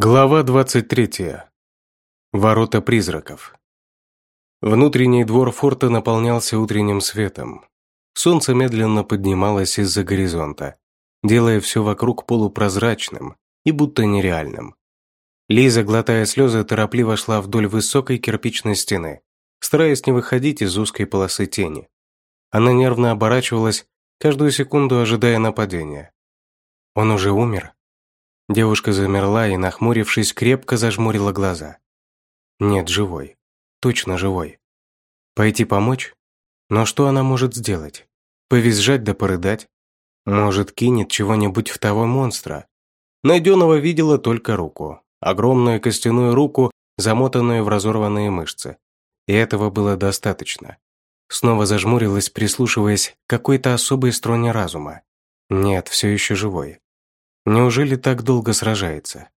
Глава 23. Ворота призраков. Внутренний двор форта наполнялся утренним светом. Солнце медленно поднималось из-за горизонта, делая все вокруг полупрозрачным и будто нереальным. Лиза, глотая слезы, торопливо шла вдоль высокой кирпичной стены, стараясь не выходить из узкой полосы тени. Она нервно оборачивалась, каждую секунду ожидая нападения. Он уже умер? Девушка замерла и, нахмурившись, крепко зажмурила глаза. Нет, живой. Точно живой. Пойти помочь? Но что она может сделать? Повизжать да порыдать? Может, кинет чего-нибудь в того монстра? Найденного видела только руку. Огромную костяную руку, замотанную в разорванные мышцы. И этого было достаточно. Снова зажмурилась, прислушиваясь к какой-то особой струне разума. Нет, все еще живой. Неужели так долго сражается?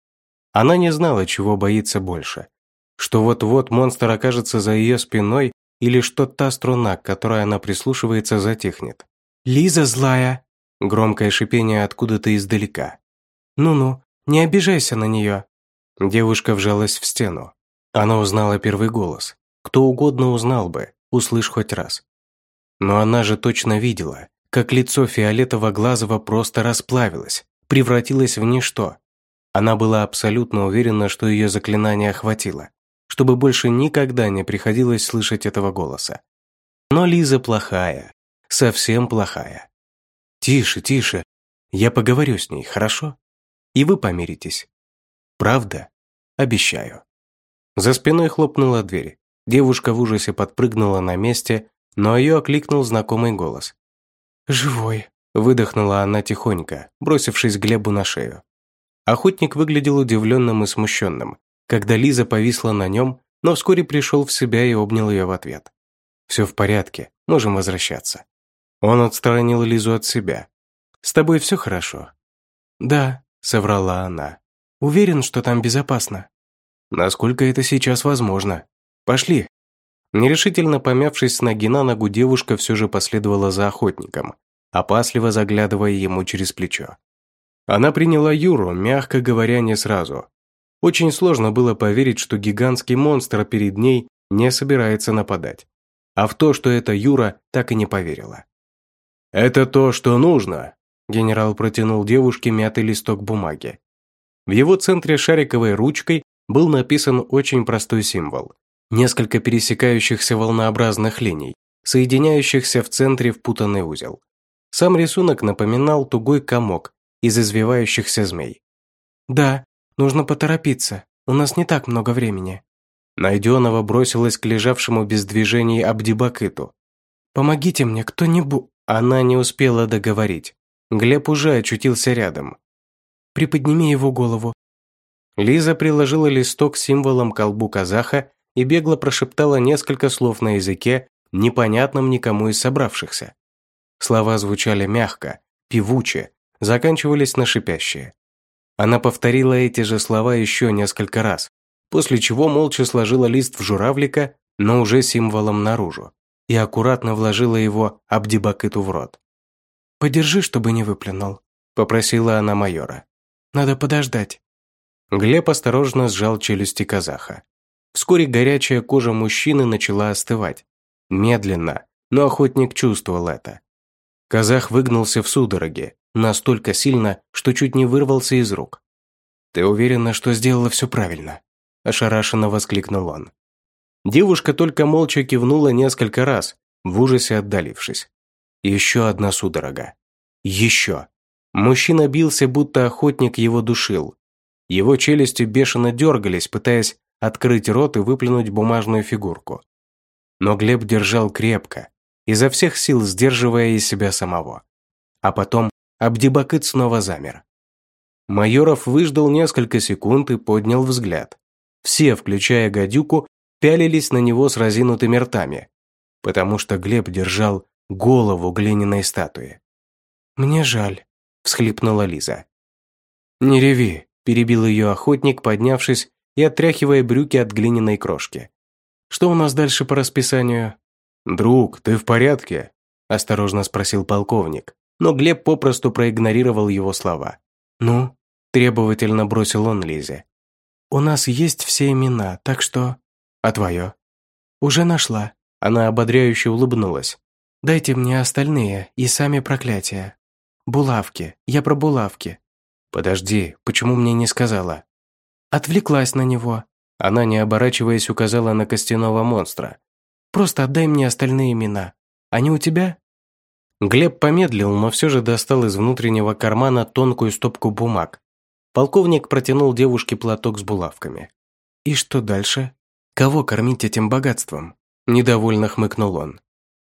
Она не знала, чего боится больше. Что вот-вот монстр окажется за ее спиной или что та струна, к которой она прислушивается, затихнет. «Лиза злая!» Громкое шипение откуда-то издалека. «Ну-ну, не обижайся на нее!» Девушка вжалась в стену. Она узнала первый голос. Кто угодно узнал бы, услышь хоть раз. Но она же точно видела, как лицо фиолетово-глазого просто расплавилось, превратилась в ничто. Она была абсолютно уверена, что ее заклинание хватило, чтобы больше никогда не приходилось слышать этого голоса. Но Лиза плохая, совсем плохая. «Тише, тише, я поговорю с ней, хорошо? И вы помиритесь. Правда? Обещаю». За спиной хлопнула дверь. Девушка в ужасе подпрыгнула на месте, но ее окликнул знакомый голос. «Живой», Выдохнула она тихонько, бросившись Глебу на шею. Охотник выглядел удивленным и смущенным, когда Лиза повисла на нем, но вскоре пришел в себя и обнял ее в ответ. «Все в порядке, можем возвращаться». Он отстранил Лизу от себя. «С тобой все хорошо?» «Да», — соврала она. «Уверен, что там безопасно?» «Насколько это сейчас возможно? Пошли». Нерешительно помявшись с ноги на ногу, девушка все же последовала за охотником, опасливо заглядывая ему через плечо. Она приняла Юру, мягко говоря, не сразу. Очень сложно было поверить, что гигантский монстр перед ней не собирается нападать. А в то, что это Юра, так и не поверила. «Это то, что нужно», – генерал протянул девушке мятый листок бумаги. В его центре шариковой ручкой был написан очень простой символ. Несколько пересекающихся волнообразных линий, соединяющихся в центре впутанный узел. Сам рисунок напоминал тугой комок из извивающихся змей. «Да, нужно поторопиться, у нас не так много времени». Найденного бросилась к лежавшему без движений Абдибакыту. «Помогите мне, кто-нибудь...» Она не успела договорить. Глеб уже очутился рядом. «Приподними его голову». Лиза приложила листок с символом колбу казаха и бегло прошептала несколько слов на языке, непонятном никому из собравшихся. Слова звучали мягко, певуче, заканчивались на шипящие. Она повторила эти же слова еще несколько раз, после чего молча сложила лист в журавлика, но уже символом наружу, и аккуратно вложила его Абдибакыту в рот. «Подержи, чтобы не выплюнул», – попросила она майора. «Надо подождать». Глеб осторожно сжал челюсти казаха. Вскоре горячая кожа мужчины начала остывать. Медленно, но охотник чувствовал это. Казах выгнулся в судороге, настолько сильно, что чуть не вырвался из рук. «Ты уверена, что сделала все правильно?» – ошарашенно воскликнул он. Девушка только молча кивнула несколько раз, в ужасе отдалившись. Еще одна судорога. Еще. Мужчина бился, будто охотник его душил. Его челюсти бешено дергались, пытаясь открыть рот и выплюнуть бумажную фигурку. Но Глеб держал крепко, изо всех сил сдерживая из себя самого. А потом Абдибакыт снова замер. Майоров выждал несколько секунд и поднял взгляд. Все, включая гадюку, пялились на него с разинутыми ртами, потому что Глеб держал голову глиняной статуи. «Мне жаль», – всхлипнула Лиза. «Не реви», – перебил ее охотник, поднявшись и отряхивая брюки от глиняной крошки. «Что у нас дальше по расписанию?» «Друг, ты в порядке?» – осторожно спросил полковник, но Глеб попросту проигнорировал его слова. «Ну?» – требовательно бросил он Лизе. У нас есть все имена, так что... А твое? Уже нашла. Она ободряюще улыбнулась. Дайте мне остальные и сами проклятия. Булавки. Я про булавки. Подожди, почему мне не сказала? Отвлеклась на него. Она, не оборачиваясь, указала на костяного монстра. Просто отдай мне остальные имена. Они у тебя? Глеб помедлил, но все же достал из внутреннего кармана тонкую стопку бумаг. Полковник протянул девушке платок с булавками. «И что дальше? Кого кормить этим богатством?» Недовольно хмыкнул он.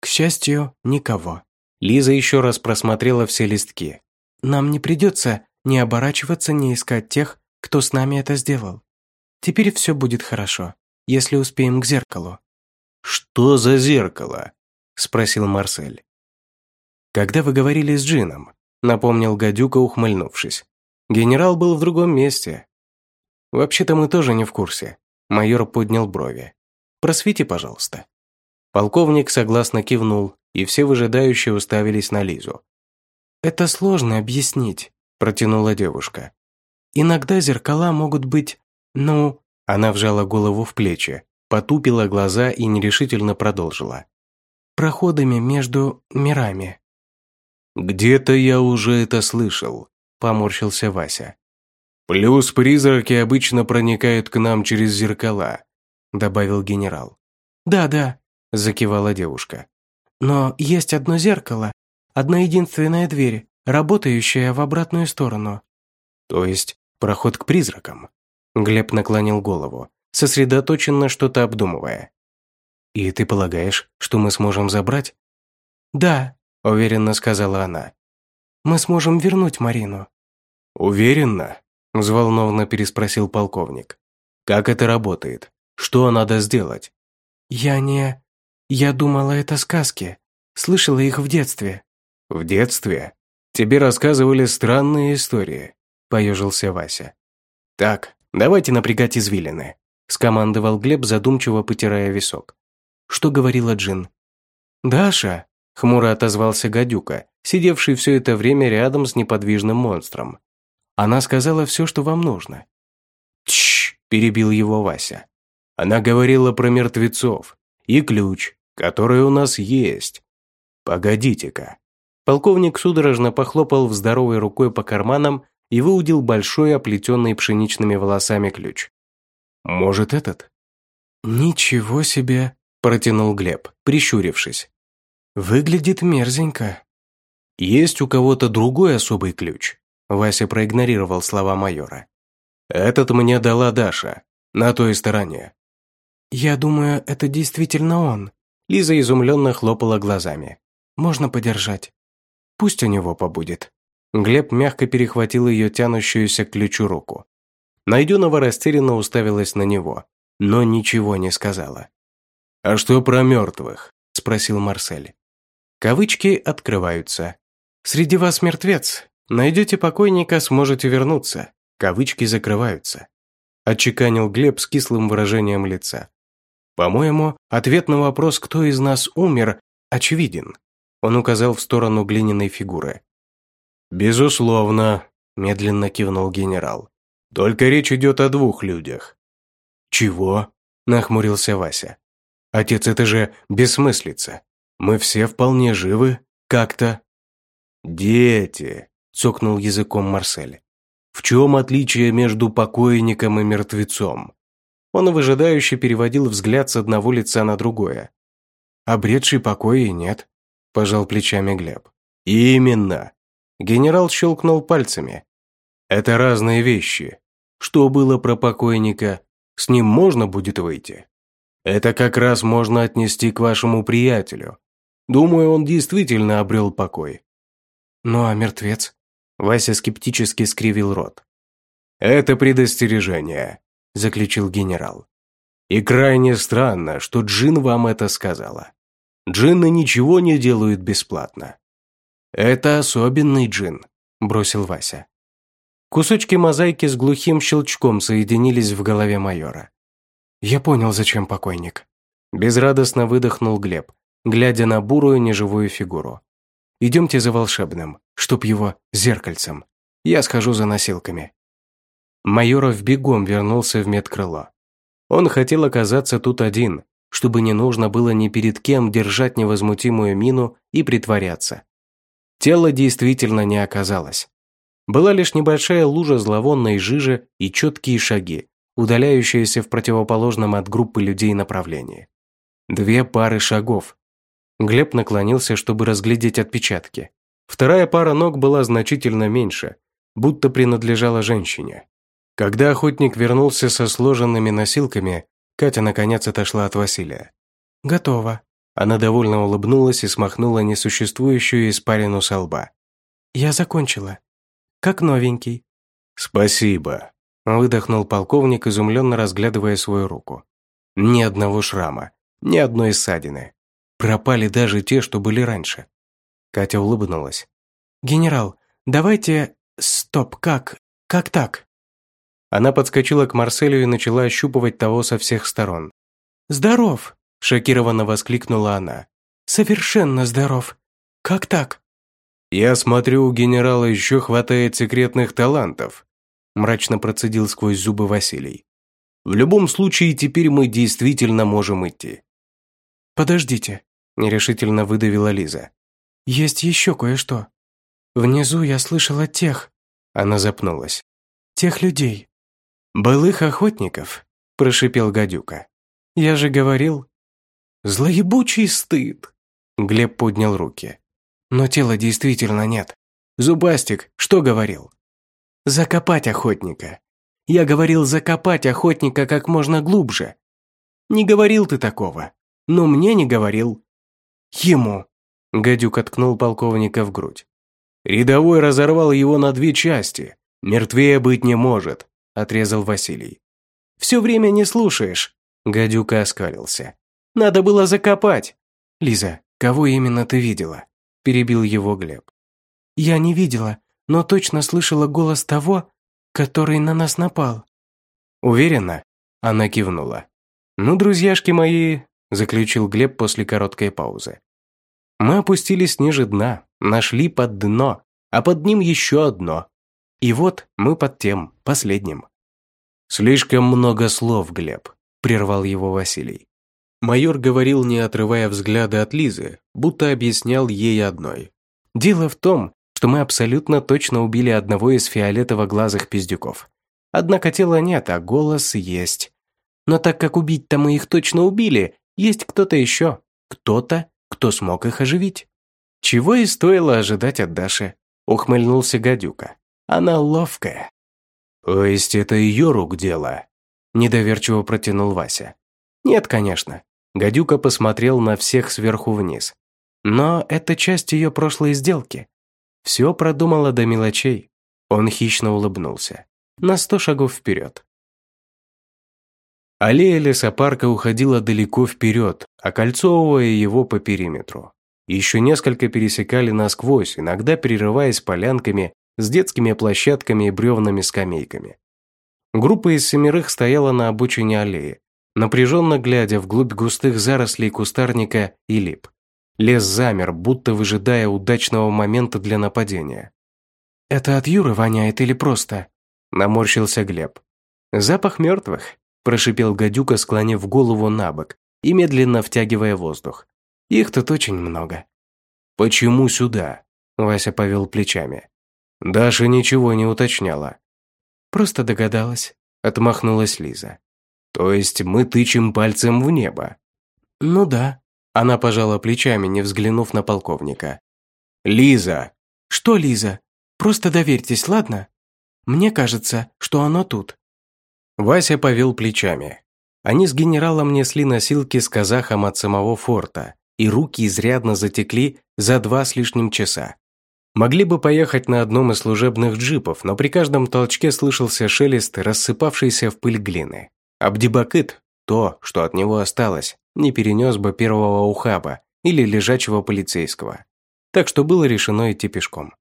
«К счастью, никого». Лиза еще раз просмотрела все листки. «Нам не придется ни оборачиваться, ни искать тех, кто с нами это сделал. Теперь все будет хорошо, если успеем к зеркалу». «Что за зеркало?» – спросил Марсель. «Когда вы говорили с Джином», – напомнил Гадюка, ухмыльнувшись. «Генерал был в другом месте». «Вообще-то мы тоже не в курсе», – майор поднял брови. «Просвети, пожалуйста». Полковник согласно кивнул, и все выжидающие уставились на Лизу. «Это сложно объяснить», – протянула девушка. «Иногда зеркала могут быть, ну...» Она вжала голову в плечи, потупила глаза и нерешительно продолжила. «Проходами между мирами». «Где-то я уже это слышал», – поморщился Вася. «Плюс призраки обычно проникают к нам через зеркала», – добавил генерал. «Да-да», – закивала девушка. «Но есть одно зеркало, одна единственная дверь, работающая в обратную сторону». «То есть проход к призракам?» Глеб наклонил голову, сосредоточенно что-то обдумывая. «И ты полагаешь, что мы сможем забрать?» «Да», – уверенно сказала она. «Мы сможем вернуть Марину». «Уверенно?» – взволнованно переспросил полковник. «Как это работает? Что надо сделать?» «Я не... Я думала, это сказки. Слышала их в детстве». «В детстве? Тебе рассказывали странные истории», – поежился Вася. «Так, давайте напрягать извилины», – скомандовал Глеб, задумчиво потирая висок. Что говорила Джин? «Даша», Хмуро отозвался гадюка, сидевший все это время рядом с неподвижным монстром. Она сказала все, что вам нужно. Тш, перебил его Вася. Она говорила про мертвецов и ключ, который у нас есть. Погодите-ка. Полковник судорожно похлопал в здоровой рукой по карманам и выудил большой оплетенный пшеничными волосами ключ. «Может, этот?» «Ничего себе!» – протянул Глеб, прищурившись. Выглядит мерзенько. Есть у кого-то другой особый ключ. Вася проигнорировал слова майора. Этот мне дала Даша, на той стороне. Я думаю, это действительно он. Лиза изумленно хлопала глазами. Можно подержать. Пусть у него побудет. Глеб мягко перехватил ее тянущуюся к ключу руку. Найденова растерянно уставилась на него, но ничего не сказала. «А что про мертвых?» – спросил Марсель. Кавычки открываются. «Среди вас мертвец. Найдете покойника, сможете вернуться». Кавычки закрываются. Отчеканил Глеб с кислым выражением лица. «По-моему, ответ на вопрос, кто из нас умер, очевиден». Он указал в сторону глиняной фигуры. «Безусловно», – медленно кивнул генерал. «Только речь идет о двух людях». «Чего?» – нахмурился Вася. «Отец, это же бессмыслица. Мы все вполне живы, как-то». «Дети», – цокнул языком Марсель. «В чем отличие между покойником и мертвецом?» Он выжидающе переводил взгляд с одного лица на другое. «Обретший покоя нет», – пожал плечами Глеб. «Именно». Генерал щелкнул пальцами. «Это разные вещи. Что было про покойника? С ним можно будет выйти?» «Это как раз можно отнести к вашему приятелю. Думаю, он действительно обрел покой. Ну а мертвец? Вася скептически скривил рот. Это предостережение, заключил генерал. И крайне странно, что Джин вам это сказала. Джинны ничего не делают бесплатно. Это особенный джин, бросил Вася. Кусочки мозаики с глухим щелчком соединились в голове майора. «Я понял, зачем покойник». Безрадостно выдохнул Глеб, глядя на бурую неживую фигуру. «Идемте за волшебным, чтоб его зеркальцем. Я схожу за носилками». Майоров бегом вернулся в медкрыло. Он хотел оказаться тут один, чтобы не нужно было ни перед кем держать невозмутимую мину и притворяться. Тело действительно не оказалось. Была лишь небольшая лужа зловонной жижи и четкие шаги, удаляющиеся в противоположном от группы людей направлении. Две пары шагов. Глеб наклонился, чтобы разглядеть отпечатки. Вторая пара ног была значительно меньше, будто принадлежала женщине. Когда охотник вернулся со сложенными носилками, Катя наконец отошла от Василия. «Готово». Она довольно улыбнулась и смахнула несуществующую испарину со лба. «Я закончила. Как новенький». «Спасибо», – выдохнул полковник, изумленно разглядывая свою руку. «Ни одного шрама, ни одной ссадины. Пропали даже те, что были раньше». Катя улыбнулась. «Генерал, давайте... Стоп, как? Как так?» Она подскочила к Марселю и начала ощупывать того со всех сторон. «Здоров!» – шокированно воскликнула она. «Совершенно здоров! Как так?» «Я смотрю, у генерала еще хватает секретных талантов», – мрачно процедил сквозь зубы Василий. «В любом случае, теперь мы действительно можем идти». «Подождите», – нерешительно выдавила Лиза. «Есть еще кое-что. Внизу я слышала тех...» Она запнулась. «Тех людей. «Былых охотников», – прошипел гадюка. «Я же говорил». «Злоебучий стыд!» Глеб поднял руки. «Но тела действительно нет. Зубастик, что говорил?» «Закопать охотника. Я говорил закопать охотника как можно глубже. Не говорил ты такого. Но мне не говорил. Ему». Гадюк откнул полковника в грудь. Рядовой разорвал его на две части. Мертвее быть не может. – отрезал Василий. «Все время не слушаешь», – гадюка оскалился. «Надо было закопать». «Лиза, кого именно ты видела?» – перебил его Глеб. «Я не видела, но точно слышала голос того, который на нас напал». «Уверена?» – она кивнула. «Ну, друзьяшки мои», – заключил Глеб после короткой паузы. «Мы опустились ниже дна, нашли под дно, а под ним еще одно. И вот мы под тем, последним. «Слишком много слов, Глеб», – прервал его Василий. Майор говорил, не отрывая взгляда от Лизы, будто объяснял ей одной. «Дело в том, что мы абсолютно точно убили одного из фиолетово-глазых пиздюков. Однако тела нет, а голос есть. Но так как убить-то мы их точно убили, есть кто-то еще. Кто-то, кто смог их оживить. Чего и стоило ожидать от Даши», – ухмыльнулся гадюка. Она ловкая». «То есть это ее рук дело?» – недоверчиво протянул Вася. «Нет, конечно». Гадюка посмотрел на всех сверху вниз. «Но это часть ее прошлой сделки. Все продумала до мелочей». Он хищно улыбнулся. На сто шагов вперед. Аллея лесопарка уходила далеко вперед, окольцовывая его по периметру. Еще несколько пересекали насквозь, иногда перерываясь полянками с детскими площадками и бревнами скамейками. Группа из семерых стояла на обочине аллеи, напряженно глядя вглубь густых зарослей кустарника и лип. Лес замер, будто выжидая удачного момента для нападения. «Это от Юры воняет или просто?» – наморщился Глеб. «Запах мертвых», – прошипел гадюка, склонив голову на бок и медленно втягивая воздух. «Их тут очень много». «Почему сюда?» – Вася повел плечами. Даша ничего не уточняла. «Просто догадалась», – отмахнулась Лиза. «То есть мы тычем пальцем в небо?» «Ну да». Она пожала плечами, не взглянув на полковника. «Лиза!» «Что, Лиза? Просто доверьтесь, ладно? Мне кажется, что оно тут». Вася повел плечами. Они с генералом несли носилки с казахом от самого форта, и руки изрядно затекли за два с лишним часа. Могли бы поехать на одном из служебных джипов, но при каждом толчке слышался шелест, рассыпавшийся в пыль глины. Абдибакыт, то, что от него осталось, не перенес бы первого ухаба или лежачего полицейского. Так что было решено идти пешком.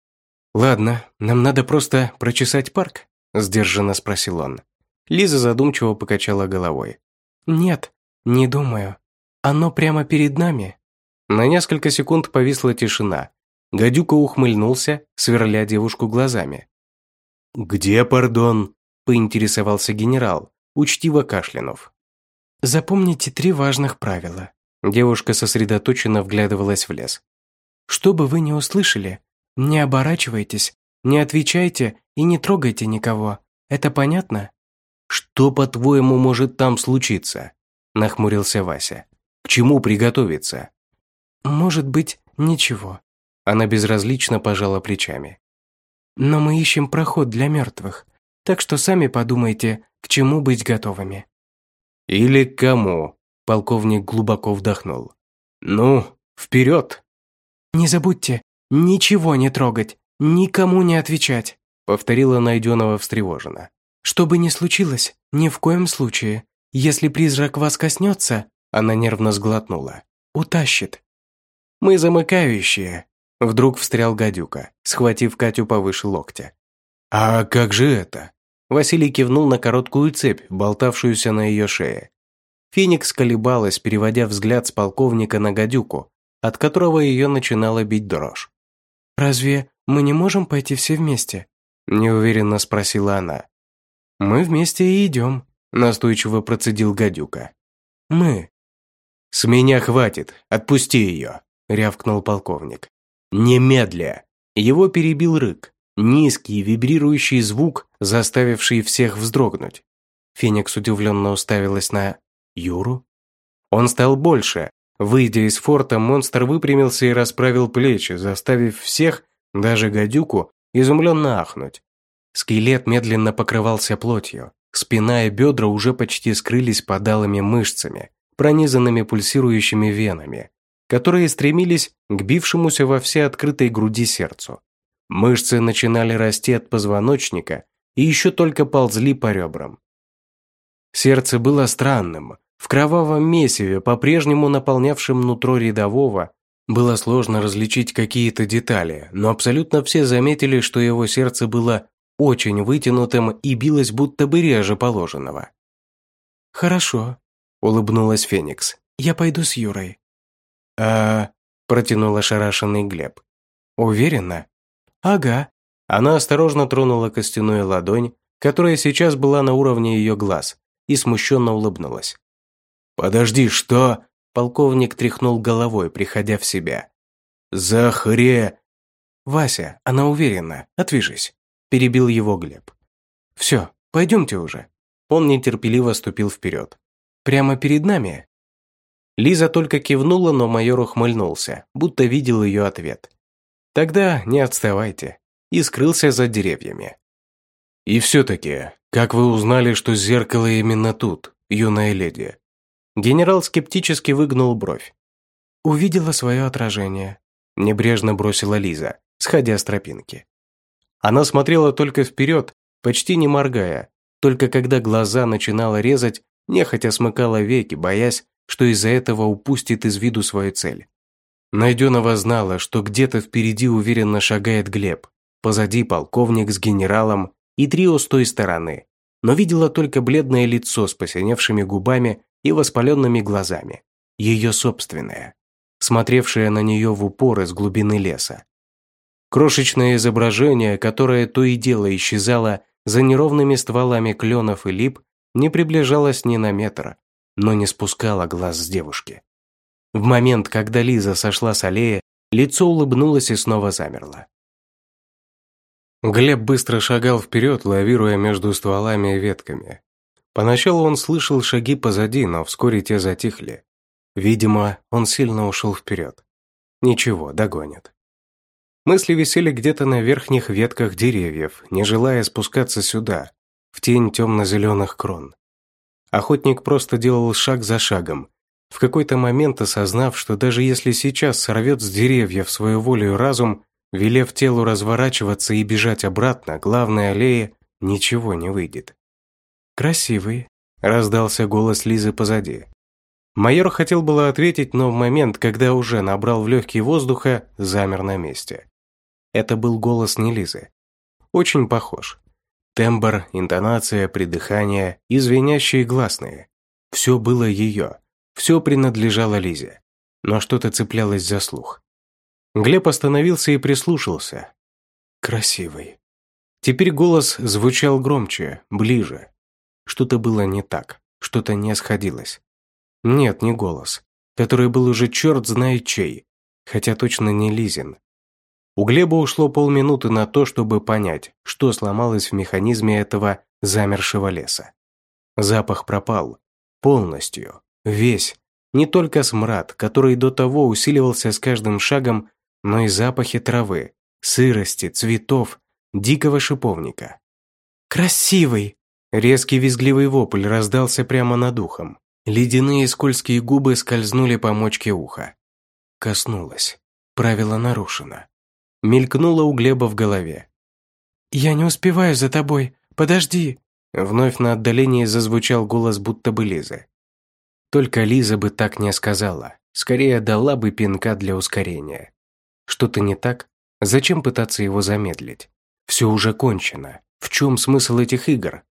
«Ладно, нам надо просто прочесать парк?» – сдержанно спросил он. Лиза задумчиво покачала головой. «Нет, не думаю. Оно прямо перед нами». На несколько секунд повисла тишина, Гадюка ухмыльнулся, сверля девушку глазами. «Где, пардон?» – поинтересовался генерал, учтиво кашлянув. «Запомните три важных правила». Девушка сосредоточенно вглядывалась в лес. «Что бы вы ни услышали, не оборачивайтесь, не отвечайте и не трогайте никого. Это понятно?» «Что, по-твоему, может там случиться?» – нахмурился Вася. «К чему приготовиться?» «Может быть, ничего». Она безразлично пожала плечами. «Но мы ищем проход для мертвых, так что сами подумайте, к чему быть готовыми». «Или к кому?» – полковник глубоко вдохнул. «Ну, вперед!» «Не забудьте, ничего не трогать, никому не отвечать», – повторила Найденова встревоженно. «Что бы ни случилось, ни в коем случае, если призрак вас коснется», – она нервно сглотнула, – «утащит». «Мы замыкающие», – вдруг встрял гадюка, схватив Катю повыше локтя. «А как же это?» Василий кивнул на короткую цепь, болтавшуюся на ее шее. Феникс колебалась, переводя взгляд с полковника на гадюку, от которого ее начинала бить дрожь. «Разве мы не можем пойти все вместе?» – неуверенно спросила она. «Мы вместе и идем», – настойчиво процедил гадюка. «Мы». «С меня хватит, отпусти ее», – рявкнул полковник. «Немедля!» Его перебил рык. Низкий, вибрирующий звук, заставивший всех вздрогнуть. Феникс удивленно уставилась на Юру. Он стал больше. Выйдя из форта, монстр выпрямился и расправил плечи, заставив всех, даже гадюку, изумленно ахнуть. Скелет медленно покрывался плотью. Спина и бедра уже почти скрылись под алыми мышцами, пронизанными пульсирующими венами, которые стремились к бившемуся во все открытой груди сердцу. Мышцы начинали расти от позвоночника и еще только ползли по ребрам. Сердце было странным. В кровавом месиве, по-прежнему наполнявшем нутро рядового, было сложно различить какие-то детали, но абсолютно все заметили, что его сердце было очень вытянутым и билось будто бы реже положенного. «Хорошо», – улыбнулась Феникс. «Я пойду с Юрой». «А...» – протянул ошарашенный Глеб. «Уверена?» «Ага». Она осторожно тронула костяную ладонь, которая сейчас была на уровне ее глаз, и смущенно улыбнулась. «Подожди, что?» Полковник тряхнул головой, приходя в себя. «За хре...» «Вася, она уверена, отвяжись», – перебил его Глеб. «Все, пойдемте уже». Он нетерпеливо ступил вперед. «Прямо перед нами?» Лиза только кивнула, но майор ухмыльнулся, будто видел ее ответ. Тогда не отставайте. И скрылся за деревьями. И все-таки, как вы узнали, что зеркало именно тут, юная леди? Генерал скептически выгнул бровь. Увидела свое отражение. Небрежно бросила Лиза, сходя с тропинки. Она смотрела только вперед, почти не моргая, только когда глаза начинала резать, нехотя смыкала веки, боясь, что из-за этого упустит из виду свою цель. Найденова знала, что где-то впереди уверенно шагает Глеб, позади полковник с генералом и трио с той стороны, но видела только бледное лицо с посиневшими губами и воспаленными глазами, ее собственное, смотревшее на нее в упор из глубины леса. Крошечное изображение, которое то и дело исчезало за неровными стволами кленов и лип, не приближалось ни на метр, но не спускало глаз с девушки. В момент, когда Лиза сошла с аллеи, лицо улыбнулось и снова замерло. Глеб быстро шагал вперед, лавируя между стволами и ветками. Поначалу он слышал шаги позади, но вскоре те затихли. Видимо, он сильно ушел вперед. Ничего, догонит. Мысли висели где-то на верхних ветках деревьев, не желая спускаться сюда, в тень темно-зеленых крон. Охотник просто делал шаг за шагом, в какой-то момент осознав, что даже если сейчас сорвет с деревьев свою волю разум, велев телу разворачиваться и бежать обратно, главной аллее ничего не выйдет. «Красивый», – раздался голос Лизы позади. Майор хотел было ответить, но в момент, когда уже набрал в легкие воздуха, замер на месте. Это был голос не Лизы. Очень похож. Тембр, интонация, придыхание и гласные. Все было ее. Все принадлежало Лизе, но что-то цеплялось за слух. Глеб остановился и прислушался. «Красивый», Теперь голос звучал громче, ближе. Что-то было не так, что-то не сходилось. Нет, не голос, который был уже черт знает чей, хотя точно не Лизин. У Глеба ушло полминуты на то, чтобы понять, что сломалось в механизме этого замершего леса. Запах пропал. Полностью. Весь. Не только смрад, который до того усиливался с каждым шагом, но и запахи травы, сырости, цветов, дикого шиповника. «Красивый!» Резкий визгливый вопль раздался прямо над ухом. Ледяные скользкие губы скользнули по мочке уха. Коснулась. Правило нарушено. Мелькнуло у Глеба в голове. «Я не успеваю за тобой. Подожди!» Вновь на отдалении зазвучал голос будто бы Лизы. Только Лиза бы так не сказала. Скорее дала бы пинка для ускорения. Что-то не так? Зачем пытаться его замедлить? Все уже кончено. В чем смысл этих игр?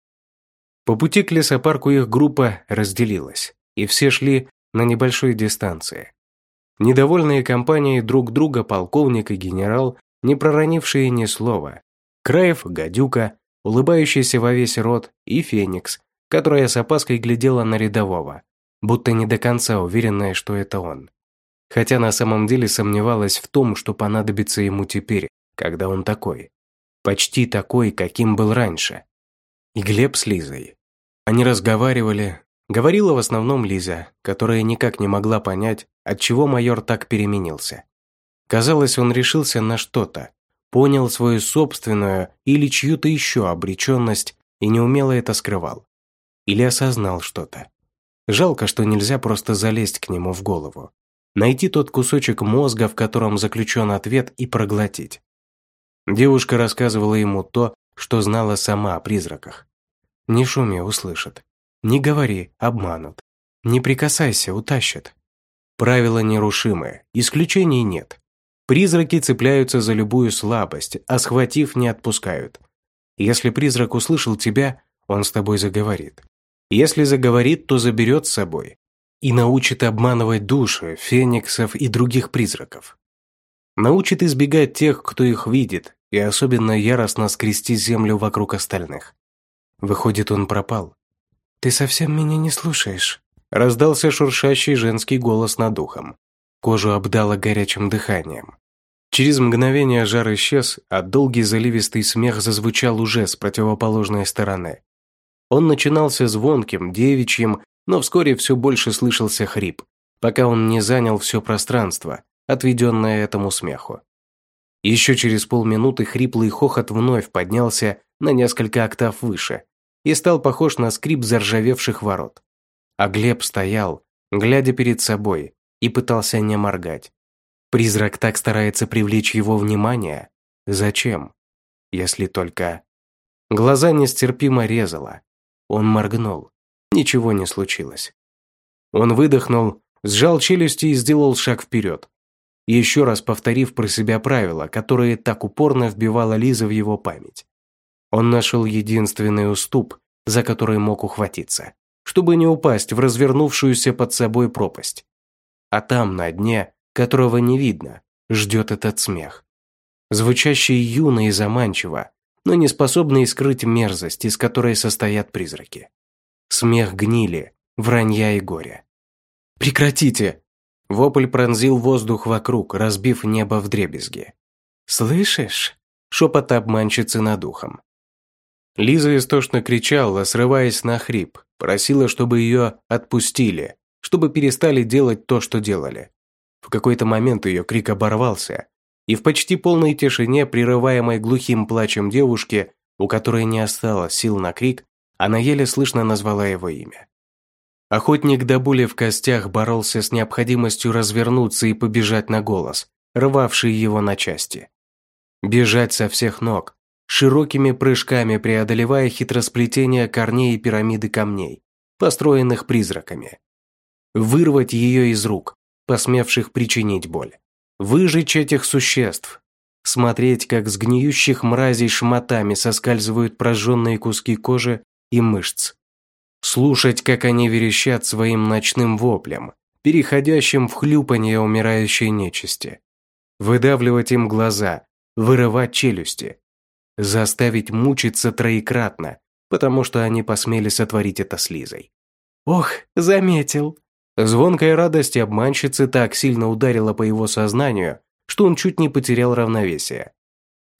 По пути к лесопарку их группа разделилась, и все шли на небольшой дистанции. Недовольные компанией друг друга полковник и генерал, не проронившие ни слова. Краев, гадюка, улыбающийся во весь рот, и Феникс, которая с опаской глядела на рядового, будто не до конца уверенная, что это он. Хотя на самом деле сомневалась в том, что понадобится ему теперь, когда он такой. Почти такой, каким был раньше. И Глеб с Лизой. Они разговаривали. Говорила в основном Лиза, которая никак не могла понять, отчего майор так переменился. Казалось, он решился на что-то, понял свою собственную или чью-то еще обреченность и неумело это скрывал. Или осознал что-то. Жалко, что нельзя просто залезть к нему в голову. Найти тот кусочек мозга, в котором заключен ответ, и проглотить. Девушка рассказывала ему то, что знала сама о призраках. «Не шуми, услышат. Не говори, обманут. Не прикасайся, утащат. Правила нерушимые, исключений нет. Призраки цепляются за любую слабость, а схватив, не отпускают. Если призрак услышал тебя, он с тобой заговорит. Если заговорит, то заберет с собой и научит обманывать души, фениксов и других призраков. Научит избегать тех, кто их видит, и особенно яростно скрести землю вокруг остальных. Выходит, он пропал. «Ты совсем меня не слушаешь», – раздался шуршащий женский голос над духом. Кожу обдало горячим дыханием. Через мгновение жар исчез, а долгий заливистый смех зазвучал уже с противоположной стороны. Он начинался звонким, девичьим, но вскоре все больше слышался хрип, пока он не занял все пространство, отведенное этому смеху. Еще через полминуты хриплый хохот вновь поднялся на несколько октав выше и стал похож на скрип заржавевших ворот. А Глеб стоял, глядя перед собой, и пытался не моргать. Призрак так старается привлечь его внимание. Зачем? Если только... Глаза нестерпимо резало. Он моргнул. Ничего не случилось. Он выдохнул, сжал челюсти и сделал шаг вперед. Еще раз повторив про себя правила, которые так упорно вбивала Лиза в его память. Он нашел единственный уступ, за который мог ухватиться, чтобы не упасть в развернувшуюся под собой пропасть. А там, на дне, которого не видно, ждет этот смех. Звучащий юно и заманчиво, но не способный скрыть мерзость, из которой состоят призраки. Смех гнили, вранья и горя. «Прекратите!» Вопль пронзил воздух вокруг, разбив небо в дребезги. «Слышишь?» – шепот обманщицы над ухом. Лиза истошно кричала, срываясь на хрип, просила, чтобы ее отпустили, чтобы перестали делать то, что делали. В какой-то момент ее крик оборвался, и в почти полной тишине, прерываемой глухим плачем девушки, у которой не осталось сил на крик, она еле слышно назвала его имя. Охотник до боли в костях боролся с необходимостью развернуться и побежать на голос, рвавший его на части. Бежать со всех ног, широкими прыжками преодолевая хитросплетение корней и пирамиды камней, построенных призраками вырвать ее из рук, посмевших причинить боль. Выжечь этих существ. Смотреть, как с гниющих мразей шматами соскальзывают прожженные куски кожи и мышц. Слушать, как они верещат своим ночным воплем, переходящим в хлюпанье умирающей нечисти. Выдавливать им глаза, вырывать челюсти. заставить мучиться троекратно, потому что они посмели сотворить это с Лизой. «Ох, заметил!» Звонкая радость обманщицы так сильно ударила по его сознанию, что он чуть не потерял равновесие.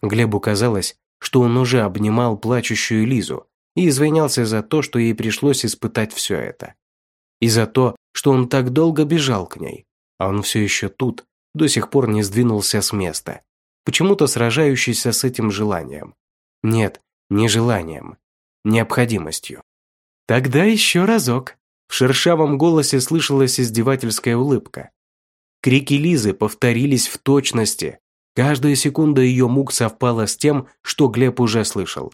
Глебу казалось, что он уже обнимал плачущую Лизу и извинялся за то, что ей пришлось испытать все это. И за то, что он так долго бежал к ней, а он все еще тут, до сих пор не сдвинулся с места, почему-то сражающийся с этим желанием. Нет, не желанием, необходимостью. «Тогда еще разок», в шершавом голосе слышалась издевательская улыбка. Крики Лизы повторились в точности. Каждая секунда ее мук совпала с тем, что Глеб уже слышал.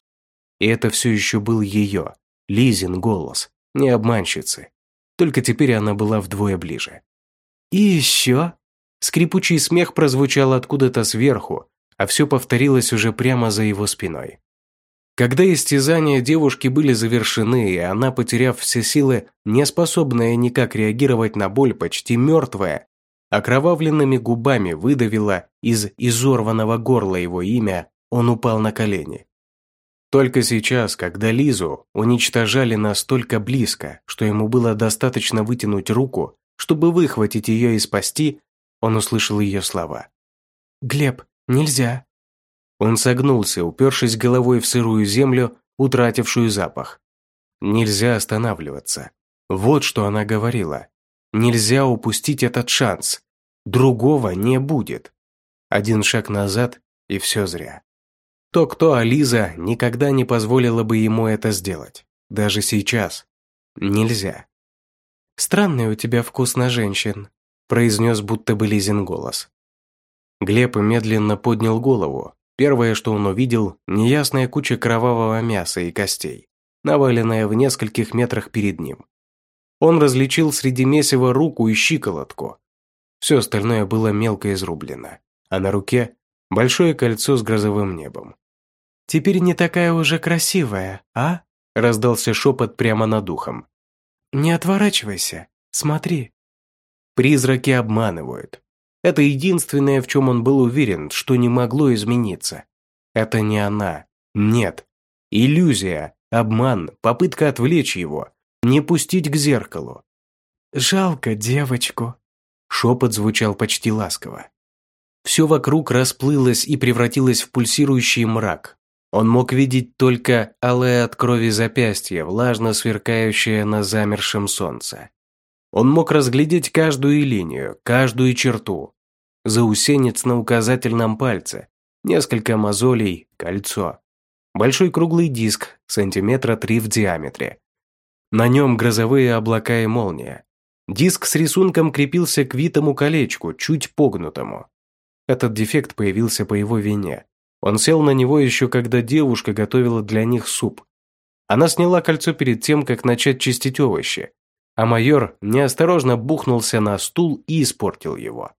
И это все еще был ее, Лизин голос, не обманщицы. Только теперь она была вдвое ближе. «И еще?» Скрипучий смех прозвучал откуда-то сверху, а все повторилось уже прямо за его спиной. Когда истязания девушки были завершены, и она, потеряв все силы, не способная никак реагировать на боль, почти мертвая, окровавленными губами выдавила из изорванного горла его имя, он упал на колени. Только сейчас, когда Лизу уничтожали настолько близко, что ему было достаточно вытянуть руку, чтобы выхватить ее и спасти, он услышал ее слова. «Глеб, нельзя. Он согнулся, упершись головой в сырую землю, утратившую запах. Нельзя останавливаться. Вот что она говорила. Нельзя упустить этот шанс. Другого не будет. Один шаг назад, и все зря. То-кто, а Лиза никогда не позволила бы ему это сделать. Даже сейчас. Нельзя. «Странный у тебя вкус на женщин», произнес будто бы Лизин голос. Глеб медленно поднял голову, Первое, что он увидел, неясная куча кровавого мяса и костей, наваленная в нескольких метрах перед ним. Он различил среди месива руку и щиколотку. Все остальное было мелко изрублено, а на руке большое кольцо с грозовым небом. «Теперь не такая уже красивая, а?» раздался шепот прямо над ухом. «Не отворачивайся, смотри». Призраки обманывают. Это единственное, в чем он был уверен, что не могло измениться. Это не она. Нет. Иллюзия, обман, попытка отвлечь его, не пустить к зеркалу. «Жалко девочку», — шепот звучал почти ласково. Все вокруг расплылось и превратилось в пульсирующий мрак. Он мог видеть только алое от крови запястье, влажно сверкающее на замершем солнце. Он мог разглядеть каждую линию, каждую черту, заусенец на указательном пальце, несколько мозолей, кольцо. Большой круглый диск, сантиметра три в диаметре. На нем грозовые облака и молния. Диск с рисунком крепился к витому колечку, чуть погнутому. Этот дефект появился по его вине. Он сел на него еще когда девушка готовила для них суп. Она сняла кольцо перед тем, как начать чистить овощи, а майор неосторожно бухнулся на стул и испортил его.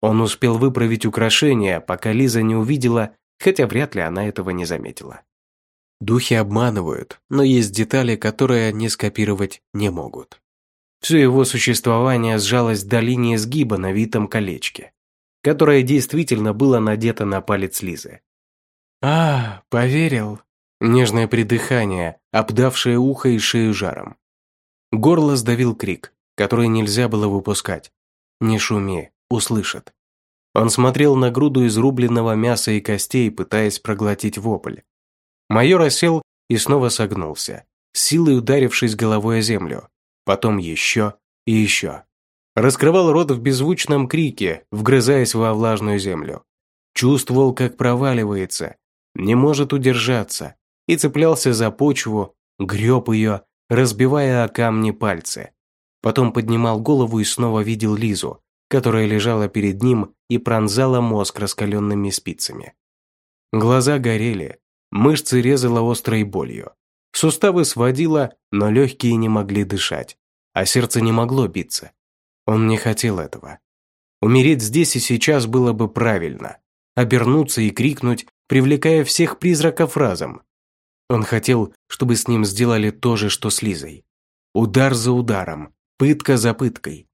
Он успел выправить украшение, пока Лиза не увидела, хотя вряд ли она этого не заметила. Духи обманывают, но есть детали, которые они скопировать не могут. Все его существование сжалось до линии сгиба на витом колечке, которое действительно было надето на палец Лизы. «А, поверил», Нежное придыхание, обдавшее ухо и шею жаром. Горло сдавил крик, который нельзя было выпускать. «Не шуми, услышат. Он смотрел на груду изрубленного мяса и костей, пытаясь проглотить вопль. Майор осел и снова согнулся, силой ударившись головой о землю. Потом еще и еще. Раскрывал рот в беззвучном крике, вгрызаясь во влажную землю. Чувствовал, как проваливается, не может удержаться, и цеплялся за почву, греб ее, разбивая о камни пальцы. Потом поднимал голову и снова видел Лизу, которая лежала перед ним и пронзала мозг раскаленными спицами. Глаза горели, мышцы резала острой болью. Суставы сводило, но легкие не могли дышать, а сердце не могло биться. Он не хотел этого. Умереть здесь и сейчас было бы правильно. Обернуться и крикнуть, привлекая всех призраков разом. Он хотел, чтобы с ним сделали то же, что с Лизой. Удар за ударом, пытка за пыткой,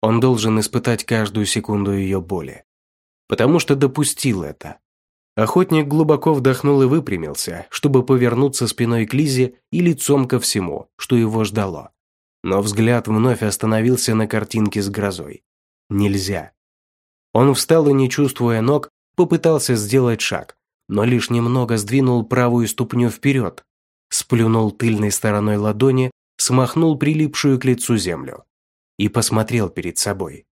он должен испытать каждую секунду ее боли. Потому что допустил это. Охотник глубоко вдохнул и выпрямился, чтобы повернуться спиной к Лизе и лицом ко всему, что его ждало. Но взгляд вновь остановился на картинке с грозой. Нельзя. Он встал и, не чувствуя ног, попытался сделать шаг, но лишь немного сдвинул правую ступню вперед, сплюнул тыльной стороной ладони, смахнул прилипшую к лицу землю и посмотрел перед собой.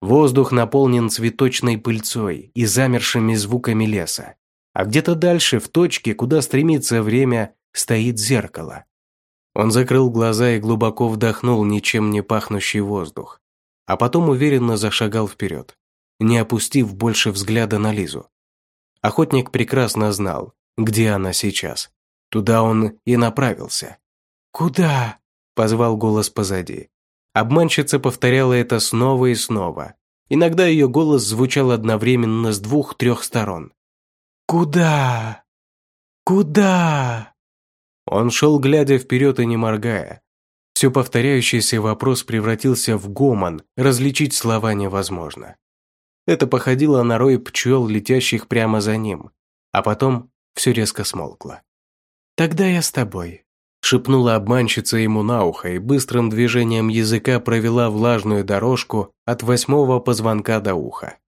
Воздух наполнен цветочной пыльцой и замершими звуками леса. А где-то дальше, в точке, куда стремится время, стоит зеркало. Он закрыл глаза и глубоко вдохнул ничем не пахнущий воздух. А потом уверенно зашагал вперед, не опустив больше взгляда на Лизу. Охотник прекрасно знал, где она сейчас. Туда он и направился. «Куда?» – позвал голос позади. Обманщица повторяла это снова и снова. Иногда ее голос звучал одновременно с двух-трех сторон. «Куда? Куда?» Он шел, глядя вперед и не моргая. Все повторяющийся вопрос превратился в гомон, различить слова невозможно. Это походило на рой пчел, летящих прямо за ним. А потом все резко смолкло. «Тогда я с тобой», шепнула обманщица ему на ухо и быстрым движением языка провела влажную дорожку от восьмого позвонка до уха.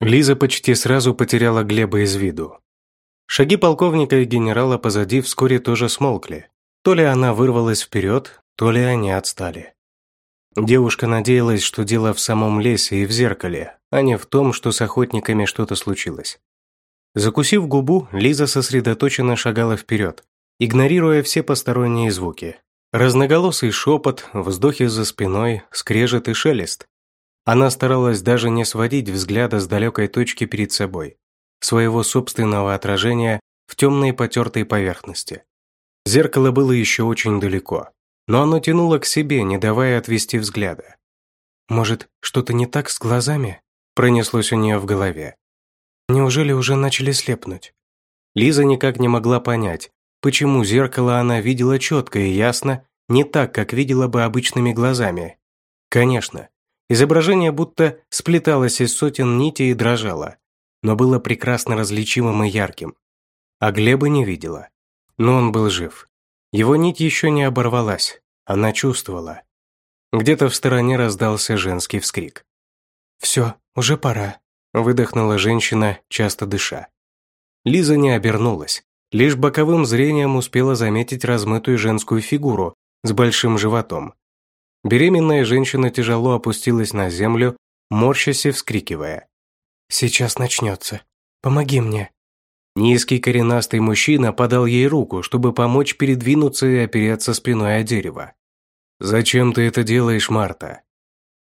Лиза почти сразу потеряла Глеба из виду. Шаги полковника и генерала позади вскоре тоже смолкли. То ли она вырвалась вперед, то ли они отстали. Девушка надеялась, что дело в самом лесе и в зеркале, а не в том, что с охотниками что-то случилось. Закусив губу, Лиза сосредоточенно шагала вперед, игнорируя все посторонние звуки. Разноголосый шепот, вздохи за спиной, скрежет и шелест. Она старалась даже не сводить взгляда с далекой точки перед собой, своего собственного отражения в темной потертой поверхности. Зеркало было еще очень далеко, но оно тянуло к себе, не давая отвести взгляда. «Может, что-то не так с глазами?» пронеслось у нее в голове. Неужели уже начали слепнуть? Лиза никак не могла понять, почему зеркало она видела четко и ясно, не так, как видела бы обычными глазами. Конечно, изображение будто сплеталось из сотен нитей и дрожало, но было прекрасно различимым и ярким. А Глеба не видела. Но он был жив. Его нить еще не оборвалась, она чувствовала. Где-то в стороне раздался женский вскрик. «Все, уже пора», выдохнула женщина, часто дыша. Лиза не обернулась, лишь боковым зрением успела заметить размытую женскую фигуру с большим животом. Беременная женщина тяжело опустилась на землю, морщась и вскрикивая. «Сейчас начнется. Помоги мне». Низкий коренастый мужчина подал ей руку, чтобы помочь передвинуться и опереться спиной о дерево. «Зачем ты это делаешь, Марта?»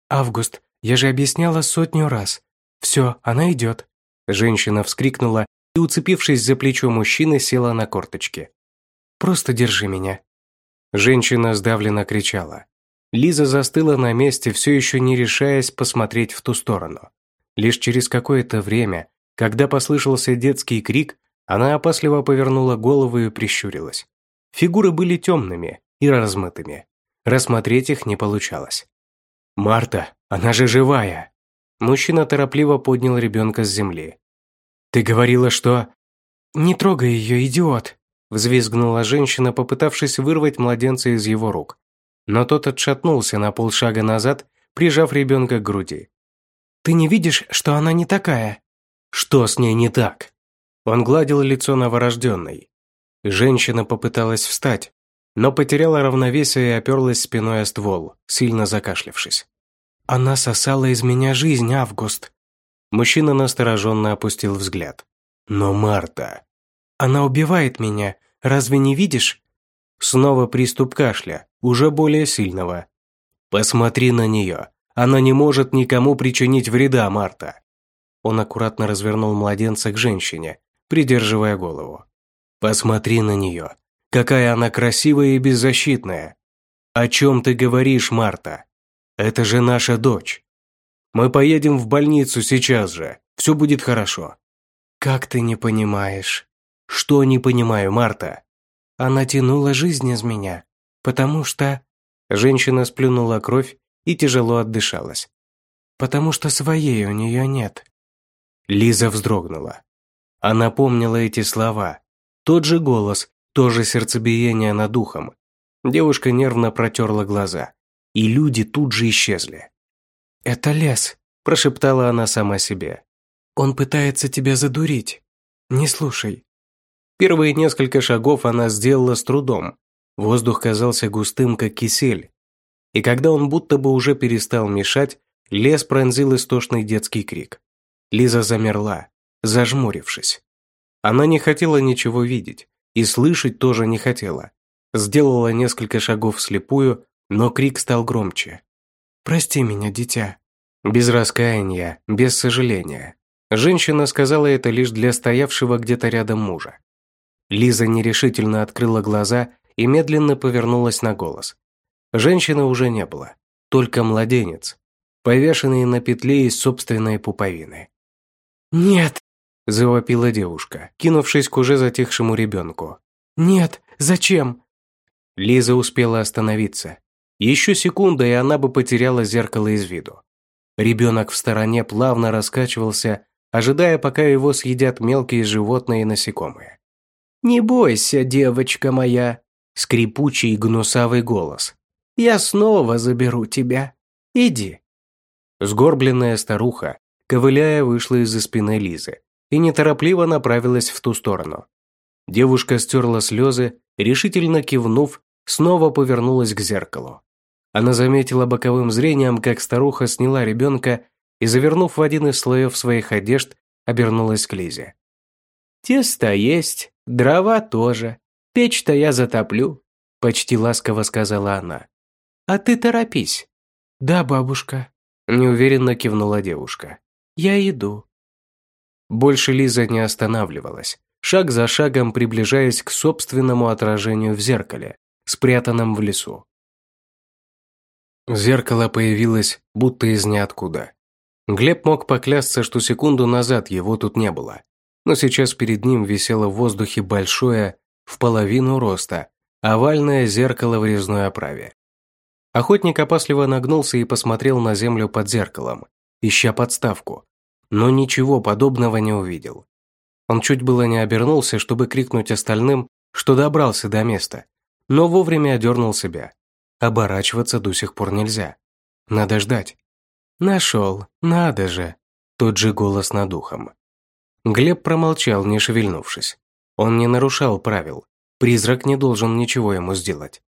«Август, я же объясняла сотню раз. «Все, она идет». Женщина вскрикнула и, уцепившись за плечо мужчины, села на корточки. «Просто держи меня». Женщина сдавленно кричала. Лиза застыла на месте, все еще не решаясь посмотреть в ту сторону. Лишь через какое-то время, когда послышался детский крик, она опасливо повернула голову и прищурилась. Фигуры были темными и размытыми. Рассмотреть их не получалось. «Марта, она же живая!» Мужчина торопливо поднял ребенка с земли. «Ты говорила, что...» «Не трогай ее, идиот!» взвизгнула женщина, попытавшись вырвать младенца из его рук. Но тот отшатнулся на полшага назад, прижав ребенка к груди. «Ты не видишь, что она не такая?» «Что с ней не так?» Он гладил лицо новорожденной. Женщина попыталась встать, но потеряла равновесие и оперлась спиной о ствол, сильно закашлявшись. Она сосала из меня жизнь, Август. Мужчина настороженно опустил взгляд. Но Марта... Она убивает меня, разве не видишь? Снова приступ кашля, уже более сильного. Посмотри на нее. Она не может никому причинить вреда, Марта. Он аккуратно развернул младенца к женщине, придерживая голову. Посмотри на нее. Какая она красивая и беззащитная. О чем ты говоришь, Марта? Это же наша дочь. Мы поедем в больницу сейчас же. Все будет хорошо». «Как ты не понимаешь?» «Что не понимаю, Марта?» «Она тянула жизнь из меня, потому что...» Женщина сплюнула кровь и тяжело отдышалась. «Потому что своей у нее нет». Лиза вздрогнула. Она помнила эти слова. Тот же голос, то же сердцебиение над ухом. Девушка нервно протерла глаза. И люди тут же исчезли. «Это лес», – прошептала она сама себе. «Он пытается тебя задурить. Не слушай». Первые несколько шагов она сделала с трудом. Воздух казался густым, как кисель. И когда он будто бы уже перестал мешать, лес пронзил истошный детский крик. Лиза замерла, зажмурившись. Она не хотела ничего видеть, и слышать тоже не хотела. Сделала несколько шагов вслепую, но крик стал громче. «Прости меня, дитя». Без раскаяния, без сожаления. Женщина сказала это лишь для стоявшего где-то рядом мужа. Лиза нерешительно открыла глаза и медленно повернулась на голос. Женщины уже не было, только младенец, повешенный на петле из собственной пуповины. «Нет!» – завопила девушка, кинувшись к уже затихшему ребенку. «Нет, зачем?» Лиза успела остановиться. Еще секунда, и она бы потеряла зеркало из виду. Ребенок в стороне плавно раскачивался, ожидая, пока его съедят мелкие животные и насекомые. «Не бойся, девочка моя!» – скрипучий гнусавый голос. «Я снова заберу тебя. Иди!» Сгорбленная старуха, ковыляя, вышла из-за спины Лизы и неторопливо направилась в ту сторону. Девушка стерла слезы, решительно кивнув, снова повернулась к зеркалу. Она заметила боковым зрением, как старуха сняла ребенка и, завернув в один из слоев своих одежд, обернулась к Лизе. «Тесто есть, дрова тоже, печь-то я затоплю», – почти ласково сказала она. «А ты торопись». «Да, бабушка», – неуверенно кивнула девушка. «Я иду». Больше Лиза не останавливалась шаг за шагом приближаясь к собственному отражению в зеркале, спрятанном в лесу. Зеркало появилось будто из ниоткуда. Глеб мог поклясться, что секунду назад его тут не было. Но сейчас перед ним висело в воздухе большое, в половину роста, овальное зеркало в резной оправе. Охотник опасливо нагнулся и посмотрел на землю под зеркалом, ища подставку, но ничего подобного не увидел. Он чуть было не обернулся, чтобы крикнуть остальным, что добрался до места, но вовремя одернул себя. Оборачиваться до сих пор нельзя. Надо ждать. Нашел, надо же. Тот же голос над ухом. Глеб промолчал, не шевельнувшись. Он не нарушал правил. Призрак не должен ничего ему сделать.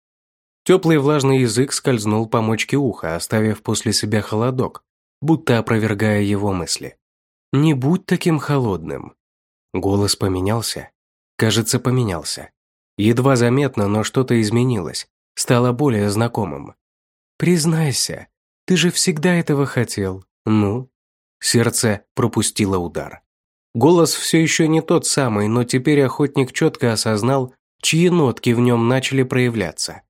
Теплый влажный язык скользнул по мочке уха, оставив после себя холодок, будто опровергая его мысли. «Не будь таким холодным», Голос поменялся? Кажется, поменялся. Едва заметно, но что-то изменилось, стало более знакомым. «Признайся, ты же всегда этого хотел. Ну?» Сердце пропустило удар. Голос все еще не тот самый, но теперь охотник четко осознал, чьи нотки в нем начали проявляться.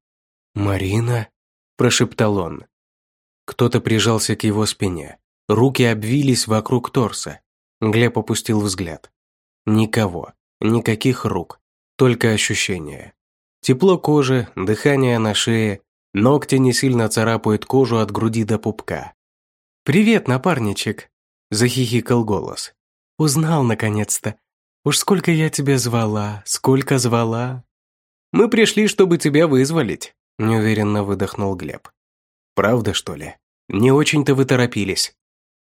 «Марина?» – прошептал он. Кто-то прижался к его спине. Руки обвились вокруг торса. Глеб опустил взгляд. Никого, никаких рук, только ощущения. Тепло кожи, дыхание на шее, ногти не сильно царапают кожу от груди до пупка. «Привет, напарничек!» – захихикал голос. «Узнал, наконец-то. Уж сколько я тебя звала, сколько звала!» «Мы пришли, чтобы тебя вызволить», – неуверенно выдохнул Глеб. «Правда, что ли? Не очень-то вы торопились.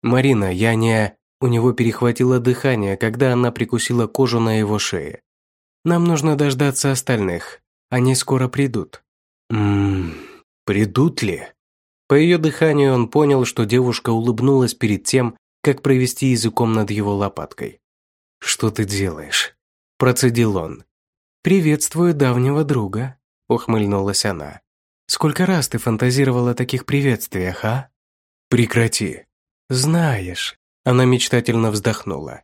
Марина, я не...» У него перехватило дыхание, когда она прикусила кожу на его шее. «Нам нужно дождаться остальных. Они скоро придут». «Ммм, придут ли?» По ее дыханию он понял, что девушка улыбнулась перед тем, как провести языком над его лопаткой. «Что ты делаешь?» – процедил он. «Приветствую давнего друга», – ухмыльнулась она. «Сколько раз ты фантазировала о таких приветствиях, а?» «Прекрати». «Знаешь, она мечтательно вздохнула.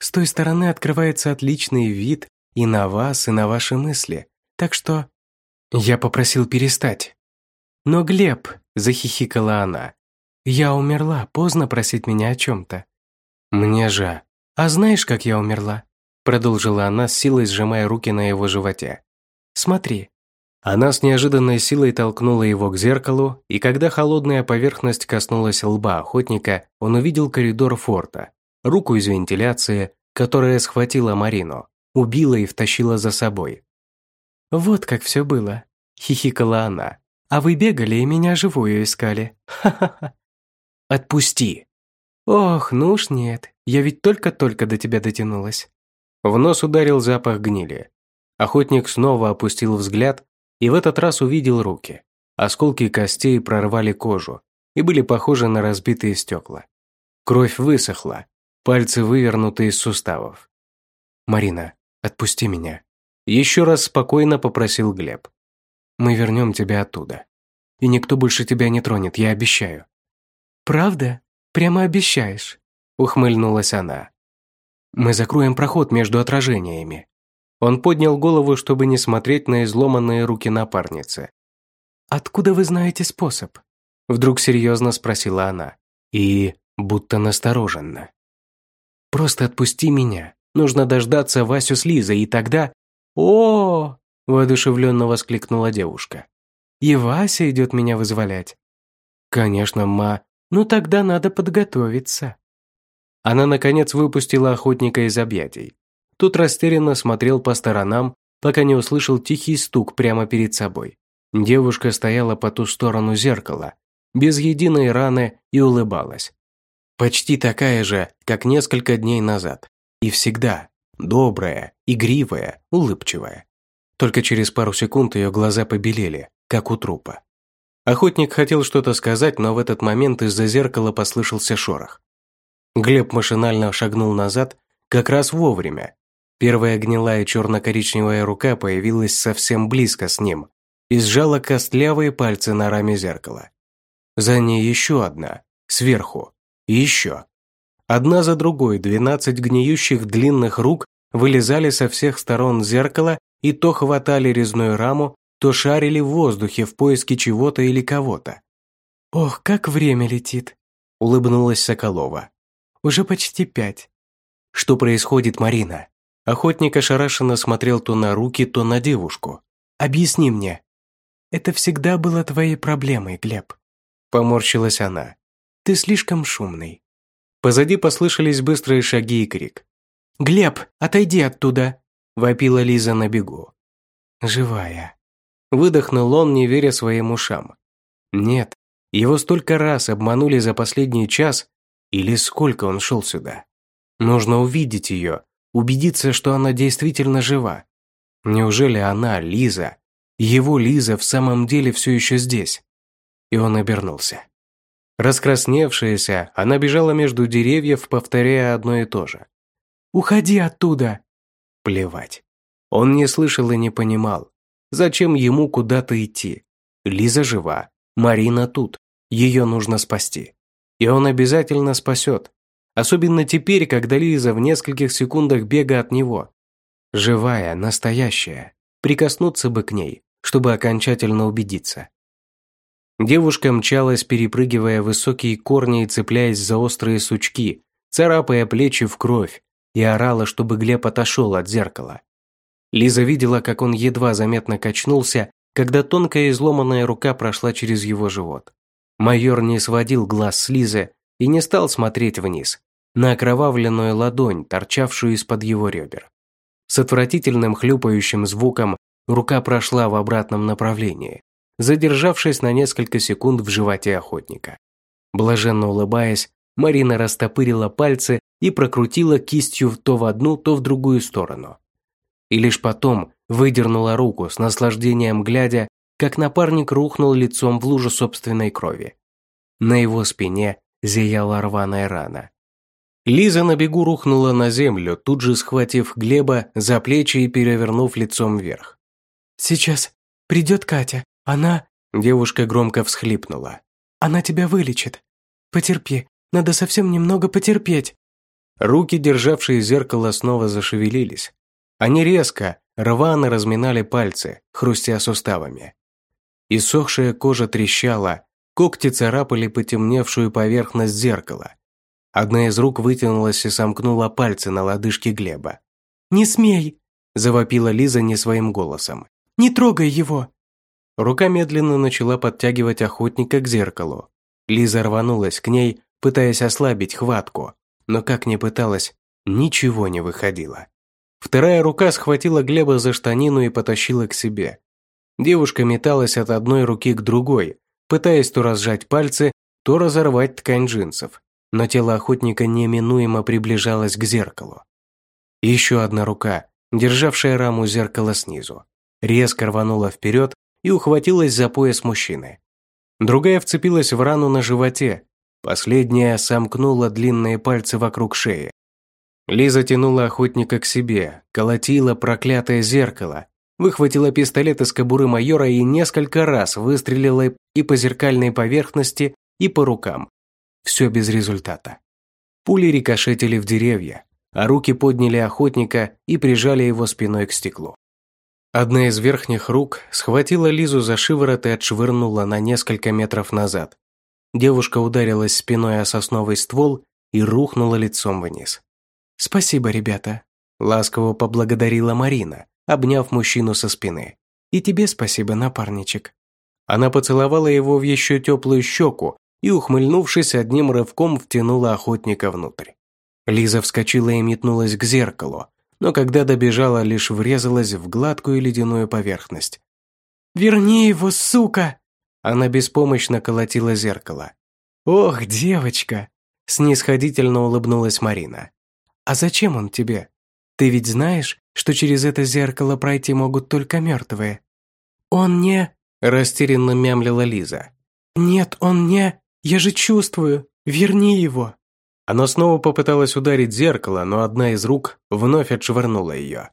С той стороны открывается отличный вид и на вас, и на ваши мысли. Так что... Я попросил перестать. Но, Глеб, захихикала она, я умерла, поздно просить меня о чем-то. Мне же. А знаешь, как я умерла? Продолжила она, с силой сжимая руки на его животе. Смотри. Она с неожиданной силой толкнула его к зеркалу, и когда холодная поверхность коснулась лба охотника, он увидел коридор форта. руку из вентиляции, которая схватила Марину, убила и втащила за собой. «Вот как все было», – хихикала она. «А вы бегали и меня живую искали. Ха-ха-ха». «Отпусти!» «Ох, ну уж нет, я ведь только-только до тебя дотянулась». В нос ударил запах гнили. Охотник снова опустил взгляд и в этот раз увидел руки. Осколки костей прорвали кожу и были похожи на разбитые стекла. Кровь высохла, пальцы вывернуты из суставов. «Марина, отпусти меня», – еще раз спокойно попросил Глеб. «Мы вернем тебя оттуда. И никто больше тебя не тронет, я обещаю». «Правда? Прямо обещаешь?» – ухмыльнулась она. «Мы закроем проход между отражениями». Он поднял голову, чтобы не смотреть на изломанные руки напарницы. «Откуда вы знаете способ?» Вдруг серьезно спросила она. И будто настороженно. «Просто отпусти меня. Нужно дождаться Васю с Лизой, и тогда...» «О!» – воодушевленно воскликнула девушка. «И Вася идет меня вызволять». «Конечно, ма. Ну тогда надо подготовиться». Она, наконец, выпустила охотника из объятий. Тот растерянно смотрел по сторонам, пока не услышал тихий стук прямо перед собой. Девушка стояла по ту сторону зеркала, без единой раны и улыбалась. Почти такая же, как несколько дней назад. И всегда. Добрая, игривая, улыбчивая. Только через пару секунд ее глаза побелели, как у трупа. Охотник хотел что-то сказать, но в этот момент из-за зеркала послышался шорох. Глеб машинально шагнул назад, как раз вовремя. Первая гнилая черно-коричневая рука появилась совсем близко с ним и сжала костлявые пальцы на раме зеркала. За ней еще одна, сверху, и еще. Одна за другой двенадцать гниющих длинных рук вылезали со всех сторон зеркала и то хватали резную раму, то шарили в воздухе в поиске чего-то или кого-то. «Ох, как время летит!» – улыбнулась Соколова. «Уже почти пять». «Что происходит, Марина?» Охотник ошарашенно смотрел то на руки, то на девушку. «Объясни мне». «Это всегда было твоей проблемой, Глеб», – поморщилась она. Ты слишком шумный». Позади послышались быстрые шаги и крик. «Глеб, отойди оттуда!» – вопила Лиза на бегу. «Живая». Выдохнул он, не веря своим ушам. Нет, его столько раз обманули за последний час, или сколько он шел сюда. Нужно увидеть ее, убедиться, что она действительно жива. Неужели она, Лиза, его Лиза в самом деле все еще здесь? И он обернулся. Раскрасневшаяся, она бежала между деревьев, повторяя одно и то же. «Уходи оттуда!» Плевать. Он не слышал и не понимал. Зачем ему куда-то идти? Лиза жива, Марина тут. Ее нужно спасти. И он обязательно спасет. Особенно теперь, когда Лиза в нескольких секундах бега от него. Живая, настоящая. Прикоснуться бы к ней, чтобы окончательно убедиться. Девушка мчалась, перепрыгивая высокие корни и цепляясь за острые сучки, царапая плечи в кровь, и орала, чтобы Глеб отошел от зеркала. Лиза видела, как он едва заметно качнулся, когда тонкая изломанная рука прошла через его живот. Майор не сводил глаз с Лизы и не стал смотреть вниз, на окровавленную ладонь, торчавшую из-под его ребер. С отвратительным хлюпающим звуком рука прошла в обратном направлении, задержавшись на несколько секунд в животе охотника. Блаженно улыбаясь, Марина растопырила пальцы и прокрутила кистью то в одну, то в другую сторону. И лишь потом выдернула руку с наслаждением глядя, как напарник рухнул лицом в лужу собственной крови. На его спине зияла рваная рана. Лиза на бегу рухнула на землю, тут же схватив Глеба за плечи и перевернув лицом вверх. «Сейчас придет Катя», она...» Девушка громко всхлипнула. «Она тебя вылечит. Потерпи, надо совсем немного потерпеть». Руки, державшие зеркало, снова зашевелились. Они резко, рвано разминали пальцы, хрустя суставами. Иссохшая кожа трещала, когти царапали потемневшую поверхность зеркала. Одна из рук вытянулась и сомкнула пальцы на лодыжке Глеба. «Не смей!» – завопила Лиза не своим голосом. «Не трогай его!» Рука медленно начала подтягивать охотника к зеркалу. Лиза рванулась к ней, пытаясь ослабить хватку, но как ни пыталась, ничего не выходило. Вторая рука схватила Глеба за штанину и потащила к себе. Девушка металась от одной руки к другой, пытаясь то разжать пальцы, то разорвать ткань джинсов, но тело охотника неминуемо приближалось к зеркалу. Еще одна рука, державшая раму зеркала снизу, резко рванула вперед и ухватилась за пояс мужчины. Другая вцепилась в рану на животе, последняя сомкнула длинные пальцы вокруг шеи. Лиза тянула охотника к себе, колотила проклятое зеркало, выхватила пистолет из кобуры майора и несколько раз выстрелила и по зеркальной поверхности, и по рукам. Все без результата. Пули рикошетили в деревья, а руки подняли охотника и прижали его спиной к стеклу. Одна из верхних рук схватила Лизу за шиворот и отшвырнула на несколько метров назад. Девушка ударилась спиной о сосновый ствол и рухнула лицом вниз. «Спасибо, ребята», – ласково поблагодарила Марина, обняв мужчину со спины. «И тебе спасибо, напарничек». Она поцеловала его в еще теплую щеку и, ухмыльнувшись, одним рывком втянула охотника внутрь. Лиза вскочила и метнулась к зеркалу, но когда добежала, лишь врезалась в гладкую ледяную поверхность. «Верни его, сука!» Она беспомощно колотила зеркало. «Ох, девочка!» Снисходительно улыбнулась Марина. «А зачем он тебе? Ты ведь знаешь, что через это зеркало пройти могут только мертвые?» «Он не...» Растерянно мямлила Лиза. «Нет, он не... Я же чувствую. Верни его». Она снова попыталась ударить зеркало, но одна из рук вновь отшвырнула ее.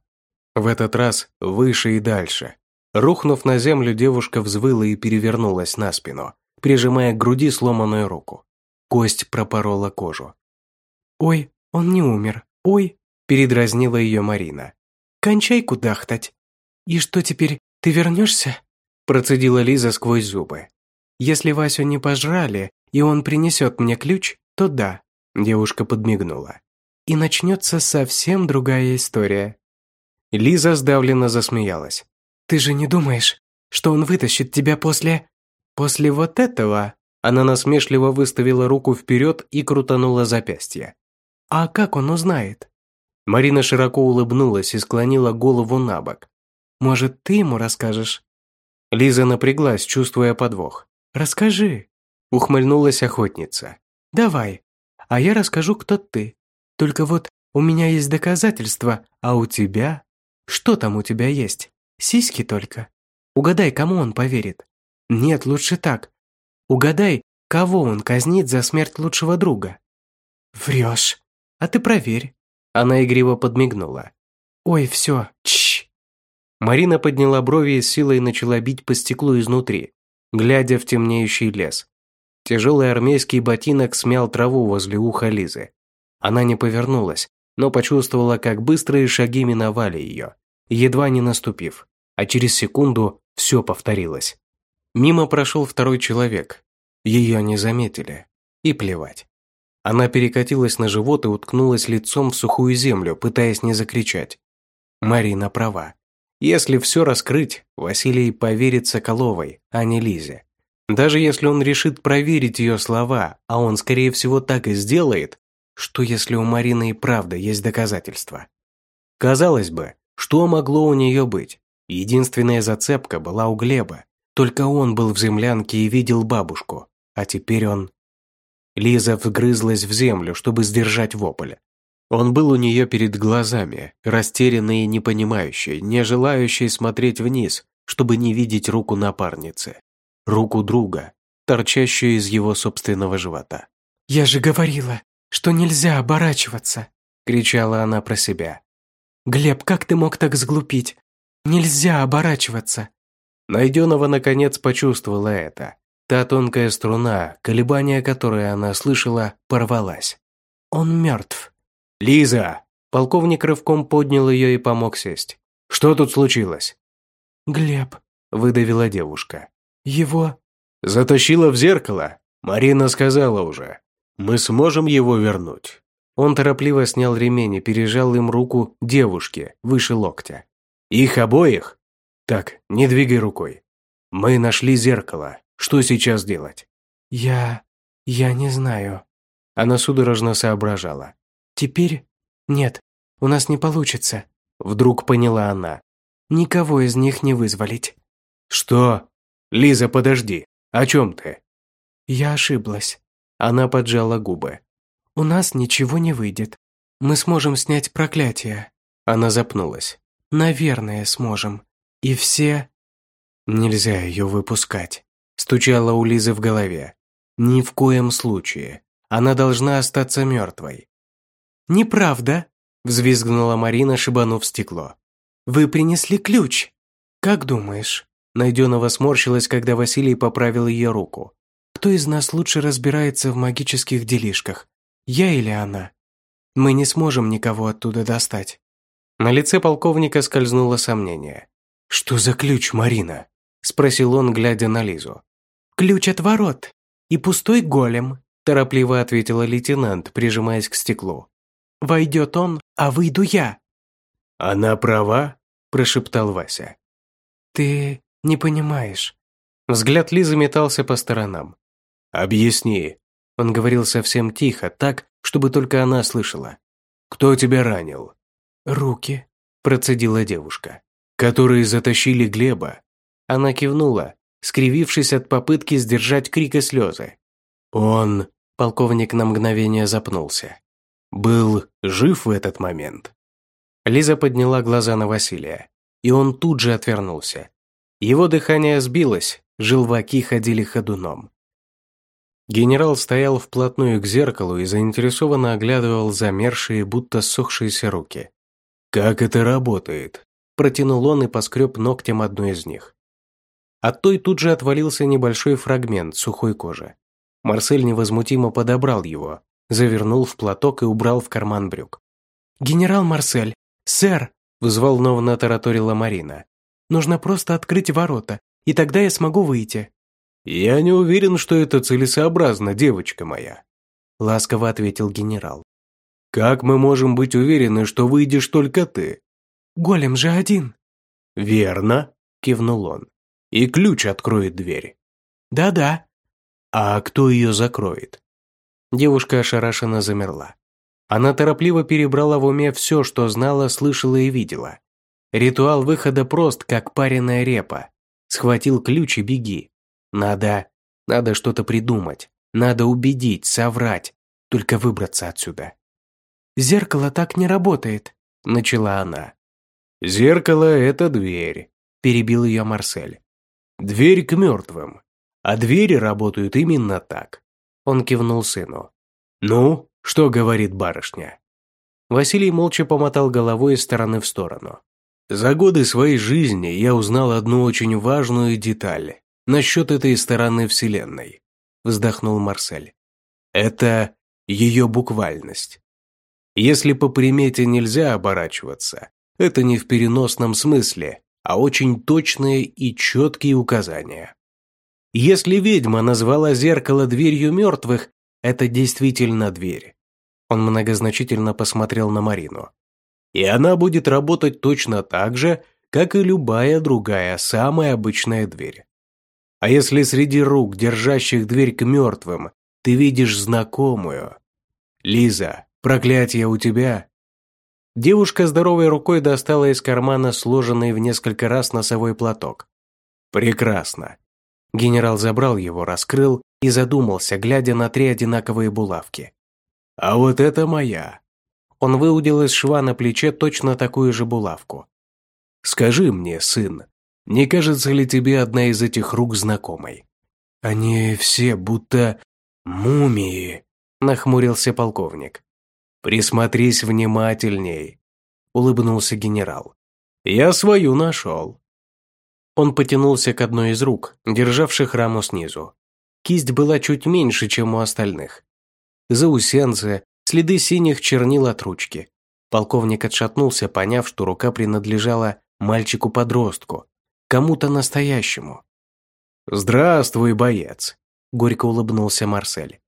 В этот раз выше и дальше. Рухнув на землю, девушка взвыла и перевернулась на спину, прижимая к груди сломанную руку. Кость пропорола кожу. «Ой, он не умер. Ой!» – передразнила ее Марина. «Кончай кудахтать. И что теперь, ты вернешься?» – процедила Лиза сквозь зубы. «Если Васю не пожрали, и он принесет мне ключ, то да, Девушка подмигнула. И начнется совсем другая история. Лиза сдавленно засмеялась. «Ты же не думаешь, что он вытащит тебя после... после вот этого?» Она насмешливо выставила руку вперед и крутанула запястье. «А как он узнает?» Марина широко улыбнулась и склонила голову на бок. «Может, ты ему расскажешь?» Лиза напряглась, чувствуя подвох. «Расскажи», — ухмыльнулась охотница. «Давай, а я расскажу, кто ты. Только вот у меня есть доказательства, а у тебя? Что там у тебя есть? Сиськи только. Угадай, кому он поверит. Нет, лучше так. Угадай, кого он казнит за смерть лучшего друга. Врешь. А ты проверь. Она игриво подмигнула. Ой, все, чш. Марина подняла брови и силой начала бить по стеклу изнутри, глядя в темнеющий лес. Тяжелый армейский ботинок смял траву возле уха Лизы. Она не повернулась, но почувствовала, как быстрые шаги миновали ее, едва не наступив, а через секунду все повторилось. Мимо прошел второй человек. Ее не заметили. И плевать. Она перекатилась на живот и уткнулась лицом в сухую землю, пытаясь не закричать. Марина права. Если все раскрыть, Василий поверит Соколовой, а не Лизе. Даже если он решит проверить ее слова, а он, скорее всего, так и сделает, что если у Марины и правда есть доказательства? Казалось бы, что могло у нее быть? Единственная зацепка была у Глеба. Только он был в землянке и видел бабушку. А теперь он... Лиза вгрызлась в землю, чтобы сдержать вопль. Он был у нее перед глазами, растерянный и непонимающий, не желающий смотреть вниз, чтобы не видеть руку напарницы руку друга, торчащую из его собственного живота. «Я же говорила, что нельзя оборачиваться!» – кричала она про себя. «Глеб, как ты мог так сглупить? Нельзя оборачиваться!» Найденного, наконец, почувствовала это. Та тонкая струна, колебания которой она слышала, порвалась. «Он мертв». «Лиза!» Полковник рывком поднял ее и помог сесть. «Что тут случилось?» «Глеб», – выдавила девушка. Его... Затащила в зеркало. Марина сказала уже. Мы сможем его вернуть. Он торопливо снял ремень и пережал им руку девушке выше локтя. Их обоих? Так, не двигай рукой. Мы нашли зеркало. Что сейчас делать? Я... я не знаю. Она судорожно соображала. Теперь... Нет, у нас не получится. Вдруг поняла она. Никого из них не вызволить. Что? Лиза, подожди. О чем ты? Я ошиблась. Она поджала губы. У нас ничего не выйдет. Мы сможем снять проклятие. Она запнулась. Наверное, сможем. И все... Нельзя ее выпускать. Стучала у Лизы в голове. Ни в коем случае. Она должна остаться мертвой. «Неправда», – взвизгнула Марина, шибанув стекло. «Вы принесли ключ. Как думаешь?» Найденова сморщилась, когда Василий поправил ее руку. «Кто из нас лучше разбирается в магических делишках? Я или она? Мы не сможем никого оттуда достать». На лице полковника скользнуло сомнение. «Что за ключ, Марина?» – спросил он, глядя на Лизу. «Ключ от ворот и пустой голем», – торопливо ответила лейтенант, прижимаясь к стеклу. «Войдет он, а выйду я». «Она права?» – прошептал Вася. «Ты не понимаешь». Взгляд Лизы метался по сторонам. «Объясни». Он говорил совсем тихо, так, чтобы только она слышала. «Кто тебя ранил?» «Руки», – процедила девушка. «Которые затащили Глеба». Она кивнула, скривившись от попытки сдержать крик и слезы. «Он...» – полковник на мгновение запнулся. «Был жив в этот момент?» Лиза подняла глаза на Василия, и он тут же отвернулся. Его дыхание сбилось, желваки ходили ходуном. Генерал стоял вплотную к зеркалу и заинтересованно оглядывал замершие, будто ссохшиеся руки. «Как это работает?» Протянул он и поскреб ногтем одну из них. От той тут же отвалился небольшой фрагмент сухой кожи. Марсель невозмутимо подобрал его, завернул в платок и убрал в карман брюк. «Генерал Марсель! Сэр!» – взволнованно тараторила Марина. «Нужно просто открыть ворота, и тогда я смогу выйти». «Я не уверен, что это целесообразно, девочка моя», – ласково ответил генерал. «Как мы можем быть уверены, что выйдешь только ты?» «Голем же один». «Верно», – кивнул он. «И ключ откроет дверь». «Да-да». «А кто ее закроет?» Девушка ошарашенно замерла. Она торопливо перебрала в уме все, что знала, слышала и видела. Ритуал выхода прост, как пареная репа. Схватил ключ и беги. Надо... надо что-то придумать. Надо убедить, соврать. Только выбраться отсюда. «Зеркало так не работает», – начала она. «Зеркало – это дверь», – перебил ее Марсель. «Дверь к мертвым. А двери работают именно так». Он кивнул сыну. «Ну, что говорит барышня?» Василий молча помотал головой из стороны в сторону. «За годы своей жизни я узнал одну очень важную деталь насчет этой стороны Вселенной», вздохнул Марсель. «Это ее буквальность. Если по примете нельзя оборачиваться, это не в переносном смысле, а очень точные и четкие указания. Если ведьма назвала зеркало дверью мертвых, это действительно дверь. Он многозначительно посмотрел на Марину. И она будет работать точно так же, как и любая другая, самая обычная дверь. А если среди рук, держащих дверь к мертвым, ты видишь знакомую? Лиза, проклятие у тебя? Девушка здоровой рукой достала из кармана сложенный в несколько раз носовой платок. Прекрасно. Генерал забрал его, раскрыл и задумался, глядя на три одинаковые булавки. «А вот это моя!» Он выудил из шва на плече точно такую же булавку. «Скажи мне, сын, не кажется ли тебе одна из этих рук знакомой?» «Они все будто мумии», – нахмурился полковник. «Присмотрись внимательней», – улыбнулся генерал. «Я свою нашел». Он потянулся к одной из рук, державших раму снизу. Кисть была чуть меньше, чем у остальных. Заусенцы, следы синих чернил от ручки. Полковник отшатнулся, поняв, что рука принадлежала мальчику-подростку, кому-то настоящему. «Здравствуй, боец», – горько улыбнулся Марсель.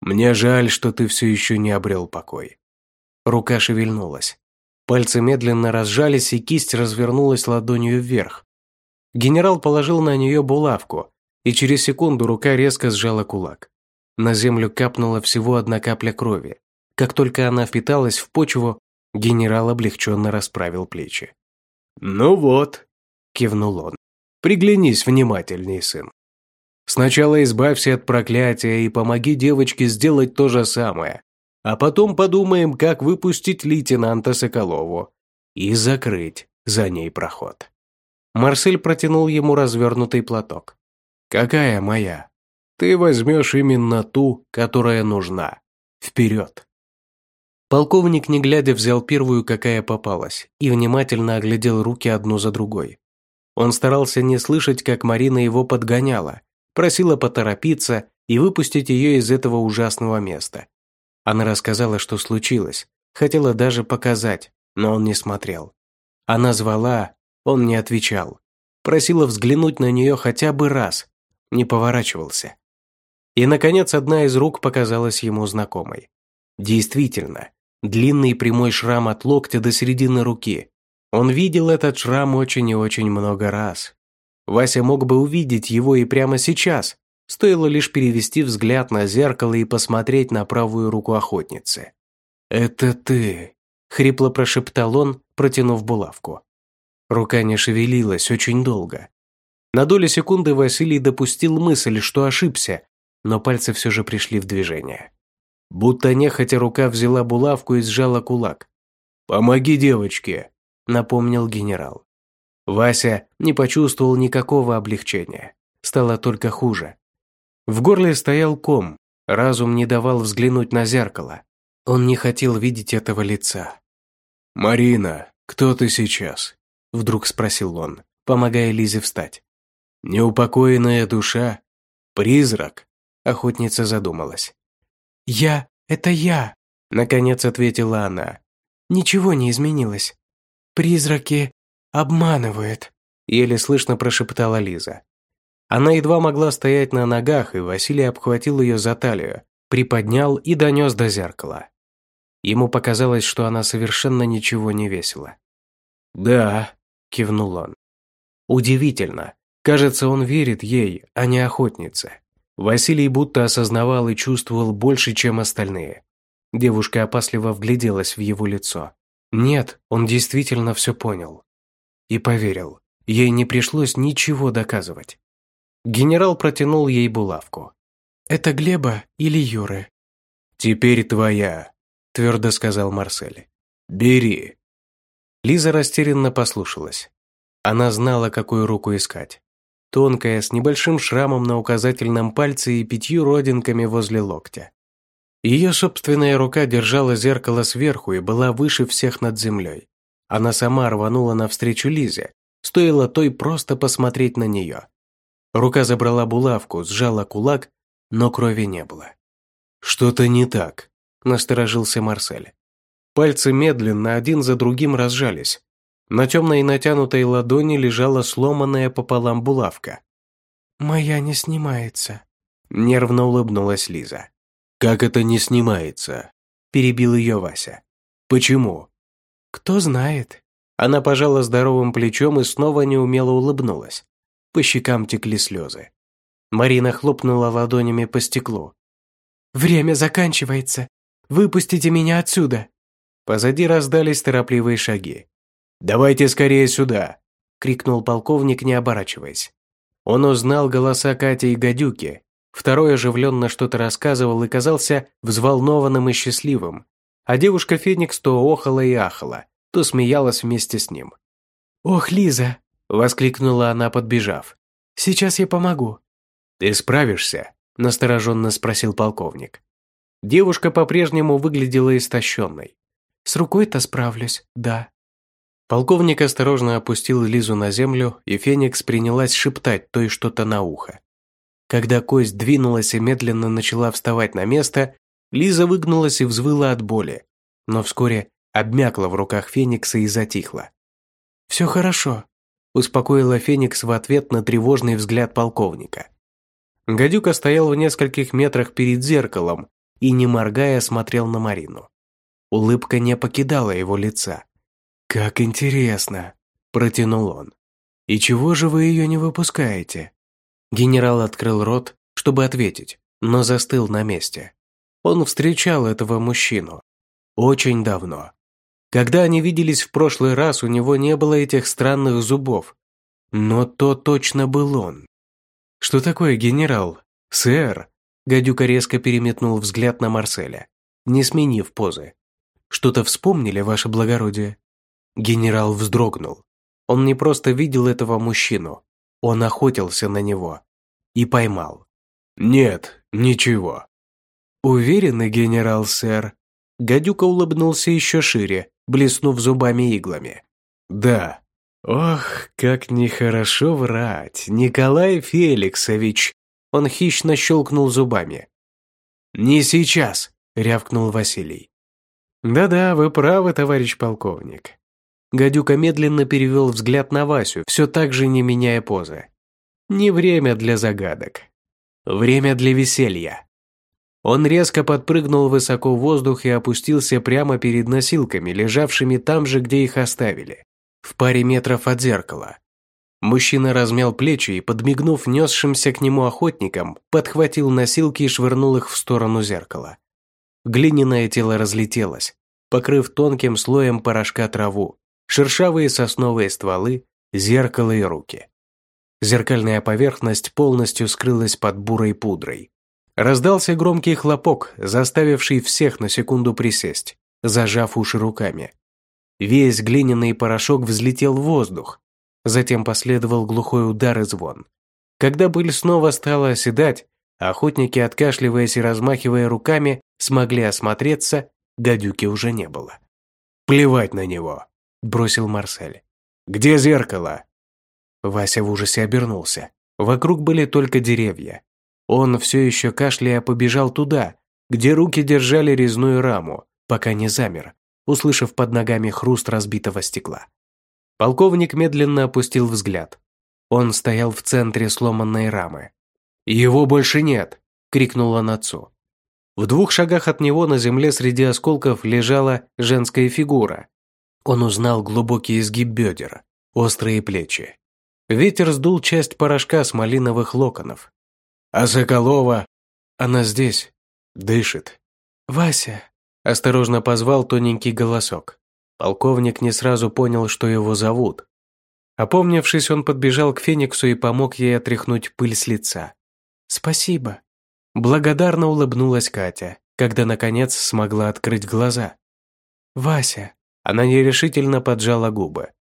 «Мне жаль, что ты все еще не обрел покой». Рука шевельнулась. Пальцы медленно разжались, и кисть развернулась ладонью вверх. Генерал положил на нее булавку, и через секунду рука резко сжала кулак. На землю капнула всего одна капля крови. Как только она впиталась в почву, генерал облегченно расправил плечи. «Ну вот», – кивнул он, – «приглянись внимательней, сын. Сначала избавься от проклятия и помоги девочке сделать то же самое, а потом подумаем, как выпустить лейтенанта Соколову и закрыть за ней проход». Марсель протянул ему развернутый платок. «Какая моя? Ты возьмешь именно ту, которая нужна. Вперед!» Полковник, не глядя, взял первую, какая попалась, и внимательно оглядел руки одну за другой. Он старался не слышать, как Марина его подгоняла, просила поторопиться и выпустить ее из этого ужасного места. Она рассказала, что случилось, хотела даже показать, но он не смотрел. Она звала, он не отвечал. Просила взглянуть на нее хотя бы раз, не поворачивался. И, наконец, одна из рук показалась ему знакомой. Действительно, длинный прямой шрам от локтя до середины руки. Он видел этот шрам очень и очень много раз. Вася мог бы увидеть его и прямо сейчас, стоило лишь перевести взгляд на зеркало и посмотреть на правую руку охотницы. «Это ты», — хрипло прошептал он, протянув булавку. Рука не шевелилась очень долго. На долю секунды Василий допустил мысль, что ошибся, но пальцы все же пришли в движение. Будто нехотя рука взяла булавку и сжала кулак. «Помоги девочке», – напомнил генерал. Вася не почувствовал никакого облегчения. Стало только хуже. В горле стоял ком, разум не давал взглянуть на зеркало. Он не хотел видеть этого лица. «Марина, кто ты сейчас?» – вдруг спросил он, помогая Лизе встать. «Неупокоенная душа? Призрак?» – охотница задумалась. «Я – это я», – наконец ответила она. «Ничего не изменилось. Призраки обманывают», – еле слышно прошептала Лиза. Она едва могла стоять на ногах, и Василий обхватил ее за талию, приподнял и донес до зеркала. Ему показалось, что она совершенно ничего не весила. «Да», – кивнул он. Удивительно. Кажется, он верит ей, а не охотнице. Василий будто осознавал и чувствовал больше, чем остальные. Девушка опасливо вгляделась в его лицо. Нет, он действительно все понял. И поверил. Ей не пришлось ничего доказывать. Генерал протянул ей булавку. «Это Глеба или Юры?» «Теперь твоя», – твердо сказал Марсель. «Бери». Лиза растерянно послушалась. Она знала, какую руку искать тонкая, с небольшим шрамом на указательном пальце и пятью родинками возле локтя. Ее собственная рука держала зеркало сверху и была выше всех над землей. Она сама рванула навстречу Лизе, стоило той просто посмотреть на нее. Рука забрала булавку, сжала кулак, но крови не было. «Что-то не так», – насторожился Марсель. Пальцы медленно один за другим разжались, на темной натянутой ладони лежала сломанная пополам булавка. «Моя не снимается», – нервно улыбнулась Лиза. «Как это не снимается?» – перебил ее Вася. «Почему?» «Кто знает». Она пожала здоровым плечом и снова неумело улыбнулась. По щекам текли слезы. Марина хлопнула ладонями по стеклу. «Время заканчивается. Выпустите меня отсюда!» Позади раздались торопливые шаги. «Давайте скорее сюда!» – крикнул полковник, не оборачиваясь. Он узнал голоса Кати и Гадюки. Второй оживленно что-то рассказывал и казался взволнованным и счастливым. А девушка Феникс то охала и ахала, то смеялась вместе с ним. «Ох, Лиза!» – воскликнула она, подбежав. «Сейчас я помогу». «Ты справишься?» – настороженно спросил полковник. Девушка по-прежнему выглядела истощенной. «С рукой-то справлюсь, да», Полковник осторожно опустил Лизу на землю, и Феникс принялась шептать той что-то на ухо. Когда кость двинулась и медленно начала вставать на место, Лиза выгнулась и взвыла от боли, но вскоре обмякла в руках Феникса и затихла. «Все хорошо», – успокоила Феникс в ответ на тревожный взгляд полковника. Гадюка стоял в нескольких метрах перед зеркалом и, не моргая, смотрел на Марину. Улыбка не покидала его лица. «Как интересно», – протянул он. «И чего же вы ее не выпускаете?» Генерал открыл рот, чтобы ответить, но застыл на месте. Он встречал этого мужчину, Очень давно. Когда они виделись в прошлый раз, у него не было этих странных зубов. Но то точно был он. «Что такое, генерал? Сэр?» Гадюка резко переметнул взгляд на Марселя, не сменив позы. «Что-то вспомнили, ваше благородие?» Генерал вздрогнул. Он не просто видел этого мужчину, он охотился на него. И поймал. «Нет, ничего». «Уверенный генерал, сэр?» Гадюка улыбнулся еще шире, блеснув зубами-иглами. «Да». «Ох, как нехорошо врать, Николай Феликсович!» Он хищно щелкнул зубами. «Не сейчас!» — рявкнул Василий. «Да-да, вы правы, товарищ полковник». Гадюка медленно перевел взгляд на Васю, все так же не меняя позы. «Не время для загадок. Время для веселья». Он резко подпрыгнул высоко в воздух и опустился прямо перед носилками, лежавшими там же, где их оставили, в паре метров от зеркала. Мужчина размял плечи и, подмигнув несшимся к нему охотникам, подхватил носилки и швырнул их в сторону зеркала. Глиняное тело разлетелось, покрыв тонким слоем порошка траву, шершавые сосновые стволы, зеркало и руки. Зеркальная поверхность полностью скрылась под бурой пудрой. Раздался громкий хлопок, заставивший всех на секунду присесть, зажав уши руками. Весь глиняный порошок взлетел в воздух. Затем последовал глухой удар и звон. Когда пыль снова стала оседать, охотники, откашливаясь и размахивая руками, смогли осмотреться, гадюки уже не было. «Плевать на него», – бросил Марсель. «Где зеркало?» Вася в ужасе обернулся. Вокруг были только деревья. Он все еще кашляя побежал туда, где руки держали резную раму, пока не замер, услышав под ногами хруст разбитого стекла. Полковник медленно опустил взгляд. Он стоял в центре сломанной рамы. «Его больше нет!» – крикнул он отцу. В двух шагах от него на земле среди осколков лежала женская фигура. Он узнал глубокий изгиб бедер, острые плечи. Ветер сдул часть порошка с малиновых локонов, а Соколова? Она здесь. Дышит. Вася. Осторожно позвал тоненький голосок. Полковник не сразу понял, что его зовут. Опомнившись, он подбежал к Фениксу и помог ей отряхнуть пыль с лица. «Спасибо». Благодарно улыбнулась Катя, когда, наконец, смогла открыть глаза. «Вася». Она нерешительно поджала губы.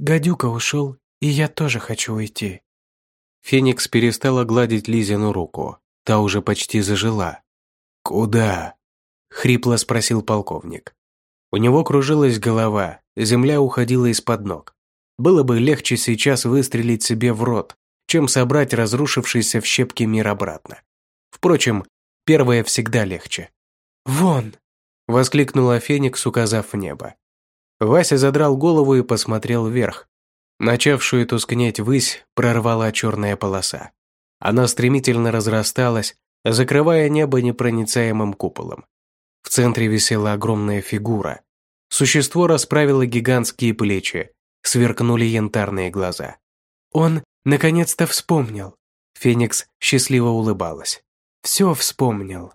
«Гадюка ушел, и я тоже хочу уйти». Феникс перестала гладить Лизину руку. Та уже почти зажила. «Куда?» – хрипло спросил полковник. У него кружилась голова, земля уходила из-под ног. Было бы легче сейчас выстрелить себе в рот, чем собрать разрушившийся в щепки мир обратно. Впрочем, первое всегда легче. «Вон!» – воскликнула Феникс, указав в небо. Вася задрал голову и посмотрел вверх, Начавшую тускнеть высь прорвала черная полоса. Она стремительно разрасталась, закрывая небо непроницаемым куполом. В центре висела огромная фигура. Существо расправило гигантские плечи, сверкнули янтарные глаза. Он наконец-то вспомнил. Феникс счастливо улыбалась. Все вспомнил.